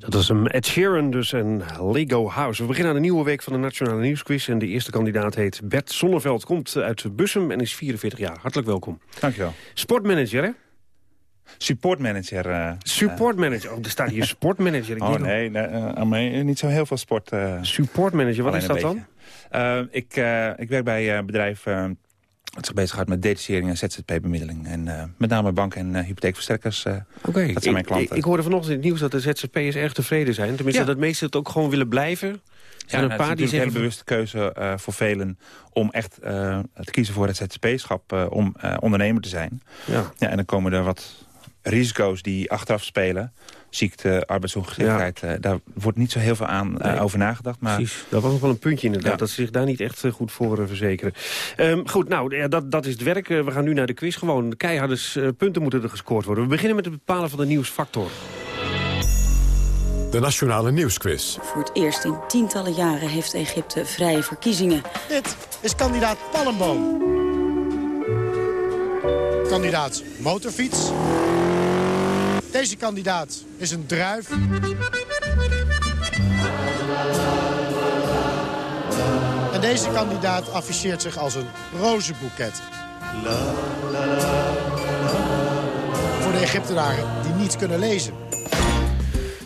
Dat was hem Ed Sheeran dus en Lego House. We beginnen aan de nieuwe week van de Nationale Nieuwsquiz. En de eerste kandidaat heet Bert Zonneveld. Komt uit Bussum en is 44 jaar. Hartelijk welkom. Dankjewel. Sportmanager, hè? Supportmanager. Uh, Supportmanager. Oh, er staat hier sportmanager. Ik oh nee, nee uh, mij niet zo heel veel sport. Uh, Supportmanager, wat is dat dan? ik, ik werk bij een bedrijf dat zich bezighoudt met detachering en ZZP-bemiddeling. En met name banken en hypotheekversterkers, okay. dat zijn mijn klanten. Ik, ik, hoorde vanochtend in het nieuws dat de ZZP'ers erg tevreden zijn. Tenminste, ja. dat meesten het ook gewoon willen blijven. Er zijn ja, een paar die zeggen... een bewuste keuze uh, voor velen om echt uh, te kiezen voor het ZZP-schap, uh, om ondernemer te zijn. Ja. Ja, en dan komen er wat risico's die achteraf spelen. Ziekte, arbeidsongeschiktheid, ja. uh, daar wordt niet zo heel veel aan uh, nee. over nagedacht. Maar... Precies, dat was nog wel een puntje inderdaad, ja. dat ze zich daar niet echt uh, goed voor verzekeren. Um, goed, nou, ja, dat, dat is het werk. we gaan nu naar de quiz. Gewoon keiharde punten moeten er gescoord worden. We beginnen met het bepalen van de nieuwsfactor. De Nationale Nieuwsquiz. Voor het eerst in tientallen jaren heeft Egypte vrije verkiezingen. Dit is kandidaat Pallenboom. Kandidaat motorfiets. Deze kandidaat is een druif. En deze kandidaat afficheert zich als een rozenboeket. Voor de Egyptenaren die niet kunnen lezen.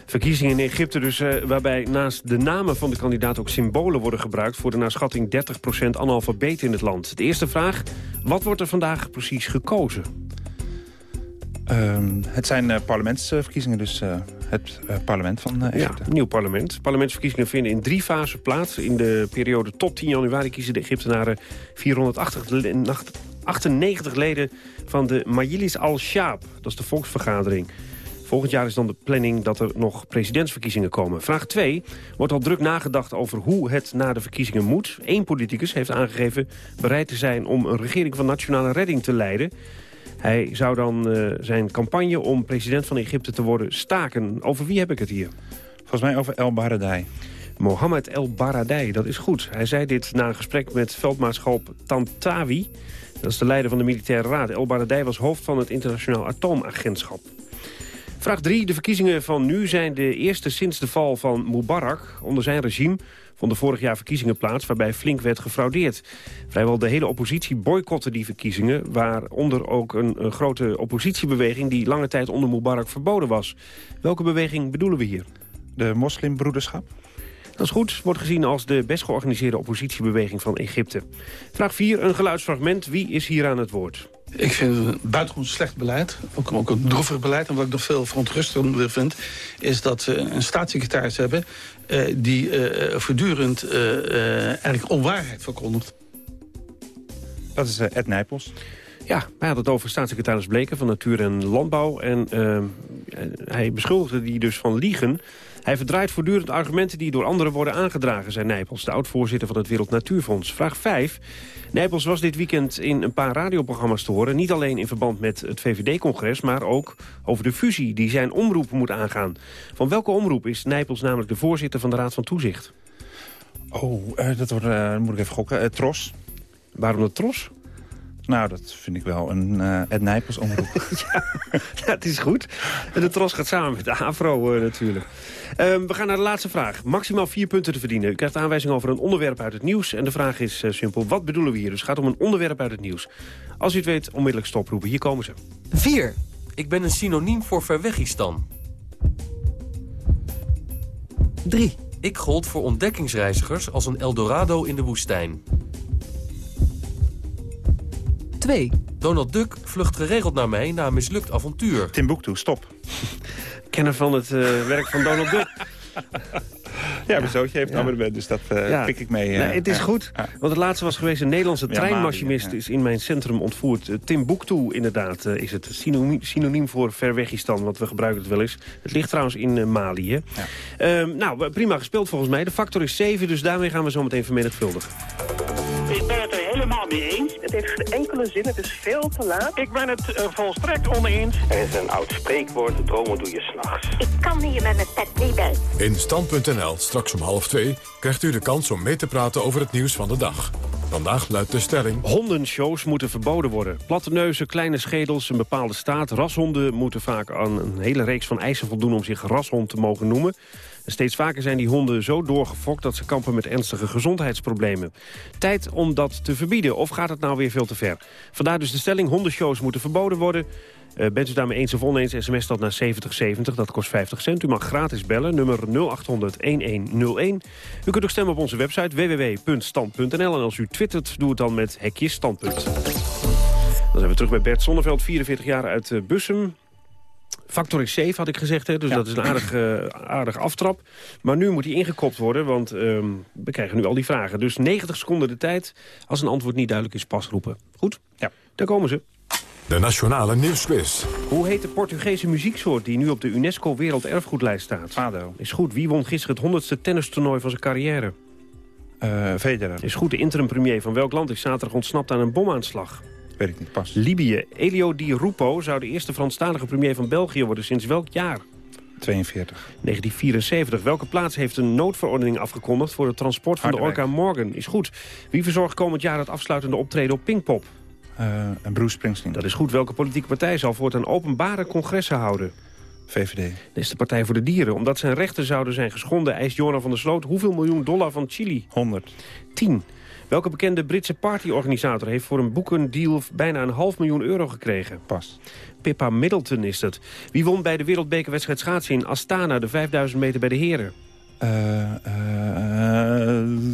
Verkiezingen in Egypte dus, uh, waarbij naast de namen van de kandidaat ook symbolen worden gebruikt... voor de naar schatting 30% analfabeten in het land. De eerste vraag, wat wordt er vandaag precies gekozen? Uh, het zijn uh, parlementsverkiezingen, dus uh, het uh, parlement van Egypte. Ja, nieuw parlement. Parlementsverkiezingen vinden in drie fasen plaats. In de periode tot 10 januari kiezen de Egyptenaren 498 leden van de Majlis al-Shaab. Dat is de volksvergadering. Volgend jaar is dan de planning dat er nog presidentsverkiezingen komen. Vraag 2. Wordt al druk nagedacht over hoe het na de verkiezingen moet. Eén politicus heeft aangegeven bereid te zijn om een regering van nationale redding te leiden. Hij zou dan uh, zijn campagne om president van Egypte te worden staken. Over wie heb ik het hier? Volgens mij over El Baradei. Mohammed El Baradei, dat is goed. Hij zei dit na een gesprek met veldmaarschalk Tantawi. Dat is de leider van de militaire raad. El Baradei was hoofd van het internationaal atoomagentschap. Vraag 3. De verkiezingen van nu zijn de eerste sinds de val van Mubarak. Onder zijn regime vonden vorig jaar verkiezingen plaats waarbij flink werd gefraudeerd. Vrijwel de hele oppositie boycotte die verkiezingen... waaronder ook een, een grote oppositiebeweging die lange tijd onder Mubarak verboden was. Welke beweging bedoelen we hier? De moslimbroederschap. Dat is goed, wordt gezien als de best georganiseerde oppositiebeweging van Egypte. Vraag 4, een geluidsfragment. Wie is hier aan het woord? Ik vind het buitengewoon slecht beleid, ook, ook een droevig beleid. En wat ik nog veel verontrustender vind, is dat we een staatssecretaris hebben... Uh, die uh, voortdurend uh, eigenlijk onwaarheid verkondigt. Dat is Ed Nijpels. Ja, hij had het over staatssecretaris Bleken van Natuur en Landbouw. En hij beschuldigde die dus van liegen... Hij verdraait voortdurend argumenten die door anderen worden aangedragen, zei Nijpels, de oud-voorzitter van het Wereld Natuurfonds. Vraag 5. Nijpels was dit weekend in een paar radioprogramma's te horen. Niet alleen in verband met het VVD-congres, maar ook over de fusie die zijn omroep moet aangaan. Van welke omroep is Nijpels namelijk de voorzitter van de Raad van Toezicht? Oh, uh, dat wordt, uh, moet ik even gokken. Tros. Waarom de Tros? Nou, dat vind ik wel een uh, Ed Nijpels omroep. ja, het is goed. En de Tros gaat samen met de AVRO uh, natuurlijk. Um, we gaan naar de laatste vraag. Maximaal vier punten te verdienen. U krijgt aanwijzing over een onderwerp uit het nieuws. En de vraag is uh, simpel. Wat bedoelen we hier? Dus het gaat om een onderwerp uit het nieuws. Als u het weet, onmiddellijk stoproepen. Hier komen ze. 4. Ik ben een synoniem voor Verwegistan. 3. Ik gold voor ontdekkingsreizigers als een Eldorado in de woestijn. 2. Donald Duck vlucht geregeld naar mij na een mislukt avontuur. Timbuktu, stop. Kenner van het uh, werk van Donald Duck. Ja, mijn zoontje heeft abonnement, dus dat uh, ja. pik ik mee. Uh, nee, het is ja. goed, want het laatste was geweest... een Nederlandse treinmachinist is in mijn centrum ontvoerd. Uh, Timbuktu inderdaad is het synoniem, synoniem voor Verwegistan, want we gebruiken het wel eens. Het ligt trouwens in Mali. Hè? Ja. Um, nou, prima gespeeld volgens mij. De factor is 7, dus daarmee gaan we zo meteen vermenigvuldigen. Helemaal mee eens. Het heeft geen enkele zin. Het is veel te laat. Ik ben het uh, volstrekt oneens. Er is een oud spreekwoord, dromen doe je s'nachts. Ik kan hier met mijn pet niet bij. In Stand.nl, straks om half twee, krijgt u de kans om mee te praten over het nieuws van de dag. Vandaag luidt de stelling... Hondenshows moeten verboden worden. Platte neuzen, kleine schedels, een bepaalde staat. Rashonden moeten vaak aan een hele reeks van eisen voldoen... om zich rashond te mogen noemen. Steeds vaker zijn die honden zo doorgefokt... dat ze kampen met ernstige gezondheidsproblemen. Tijd om dat te verbieden, of gaat het nou weer veel te ver? Vandaar dus de stelling, hondenshows moeten verboden worden... Uh, bent u daarmee eens of oneens, sms dat naar 7070, dat kost 50 cent. U mag gratis bellen, nummer 0800-1101. U kunt ook stemmen op onze website www.stand.nl. En als u twittert, doe het dan met hekje standpunt. Dan zijn we terug bij Bert Zonneveld, 44 jaar uit uh, Bussum. Factor is safe, had ik gezegd, hè? dus dat is een aardig, uh, aardig aftrap. Maar nu moet hij ingekopt worden, want um, we krijgen nu al die vragen. Dus 90 seconden de tijd. Als een antwoord niet duidelijk is, pas roepen. Goed? Ja. Daar komen ze. De Nationale Nieuwsquiz. Hoe heet de Portugese muzieksoort die nu op de UNESCO Werelderfgoedlijst staat? Fado. Is goed. Wie won gisteren het 100ste tennistoernooi van zijn carrière? Uh, Federer. Is goed. De interim premier van welk land is zaterdag ontsnapt aan een bomaanslag? Weet ik niet, pas. Libië. Elio Di Rupo zou de eerste Franstalige premier van België worden sinds welk jaar? 42. 1974. Welke plaats heeft een noodverordening afgekondigd... voor het transport van Harderwijk. de Orca Morgan? Is goed. Wie verzorgt komend jaar het afsluitende optreden op Pinkpop? Uh, Bruce Springsteen. Dat is goed. Welke politieke partij zal voortaan openbare congressen houden? VVD. Dat is de Partij voor de Dieren. Omdat zijn rechten zouden zijn geschonden, eist Joran van der Sloot... hoeveel miljoen dollar van Chili? 100. 10. Welke bekende Britse partyorganisator heeft voor een boekendeal bijna een half miljoen euro gekregen? Pas. Pippa Middleton is dat. Wie won bij de wereldbekerwedstrijd schaatsen in Astana de 5000 meter bij de heren? Uh,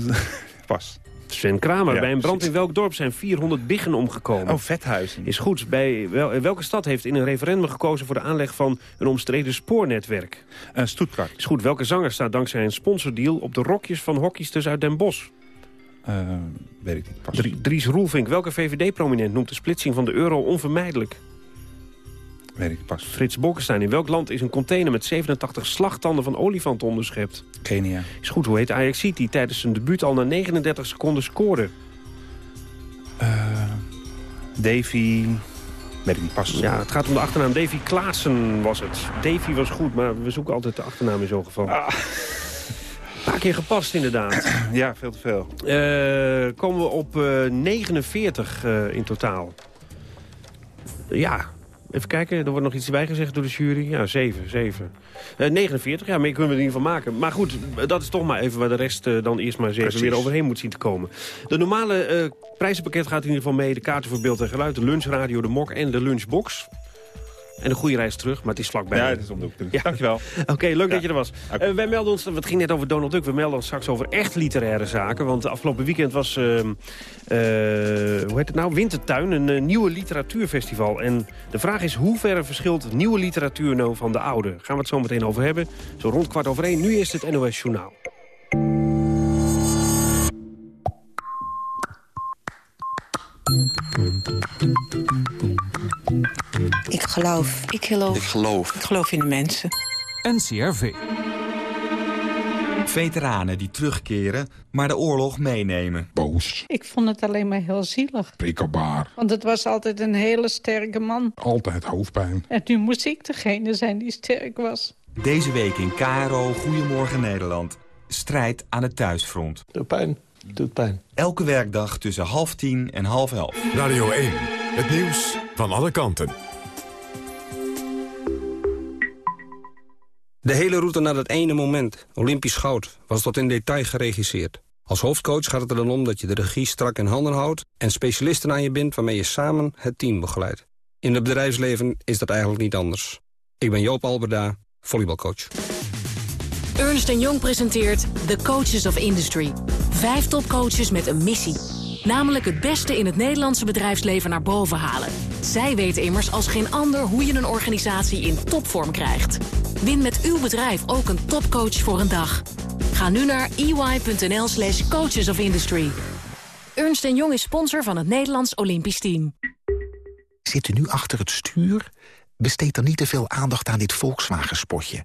uh, pas. Sven Kramer. Ja, bij een brand precies. in welk dorp zijn 400 biggen omgekomen? Oh, Vethuizen. Is goed. Bij wel, welke stad heeft in een referendum gekozen voor de aanleg van een omstreden spoornetwerk? Uh, Stuttgart. Is goed. Welke zanger staat dankzij een sponsordeal op de rokjes van hockeysters uit Den Bosch? Uh, weet ik niet. Pas. Drie, Dries Roelvink. Welke VVD-prominent noemt de splitsing van de euro onvermijdelijk? Weet ik. Pas. Frits Bolkestein. In welk land is een container met 87 slagtanden van olifanten onderschept? Kenia. Is goed. Hoe heet Ajax die tijdens zijn debuut al na 39 seconden scoorde? Uh, Davy... Weet ik niet. Pas. Ja, het gaat om de achternaam. Davy Klaassen was het. Davy was goed, maar we zoeken altijd de achternaam in zo'n geval. Ah. Een paar keer gepast, inderdaad. Ja, veel te veel. Uh, komen we op uh, 49 uh, in totaal. Ja, even kijken. Er wordt nog iets bijgezegd door de jury. Ja, 7, 7. 49, ja, meer kunnen we er in ieder geval maken. Maar goed, dat is toch maar even waar de rest dan eerst maar eens even weer overheen moet zien te komen. De normale prijzenpakket gaat in ieder geval mee. De kaarten voor beeld en geluid, de lunchradio, de mok en de lunchbox. En een goede reis terug, maar het is vlakbij. Ja, het is om de hoek. Ja. Dankjewel. Oké, okay, leuk ja. dat je er was. Okay. Uh, wij melden ons, het ging net over Donald Duck, we melden ons straks over echt literaire zaken. Want afgelopen weekend was, uh, uh, hoe heet het nou, Wintertuin, een uh, nieuwe literatuurfestival. En de vraag is, hoe ver verschilt nieuwe literatuur nou van de oude? Gaan we het zo meteen over hebben. Zo rond kwart over één. Nu is het NOS Journaal. Ik geloof. Ik geloof. Ik geloof. Ik geloof in de mensen. NCRV. Veteranen die terugkeren, maar de oorlog meenemen. Boos. Ik vond het alleen maar heel zielig. Prikkelbaar. Want het was altijd een hele sterke man. Altijd hoofdpijn. En nu moest ik degene zijn die sterk was. Deze week in KRO Goedemorgen Nederland. Strijd aan het thuisfront. Doet pijn. Doet pijn. Elke werkdag tussen half tien en half elf. Radio 1. Het nieuws van alle kanten. De hele route naar dat ene moment, Olympisch goud, was tot in detail geregisseerd. Als hoofdcoach gaat het er dan om dat je de regie strak in handen houdt... en specialisten aan je bindt waarmee je samen het team begeleidt. In het bedrijfsleven is dat eigenlijk niet anders. Ik ben Joop Alberda, volleybalcoach. Ernst Jong presenteert The Coaches of Industry. Vijf topcoaches met een missie. Namelijk het beste in het Nederlandse bedrijfsleven naar boven halen. Zij weten immers als geen ander hoe je een organisatie in topvorm krijgt. Win met uw bedrijf ook een topcoach voor een dag. Ga nu naar ey.nl slash coaches of industry. Ernst Jong is sponsor van het Nederlands Olympisch Team. Zit u nu achter het stuur? Besteed dan niet te veel aandacht aan dit Volkswagen-spotje.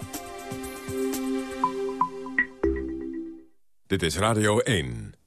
Dit is Radio 1.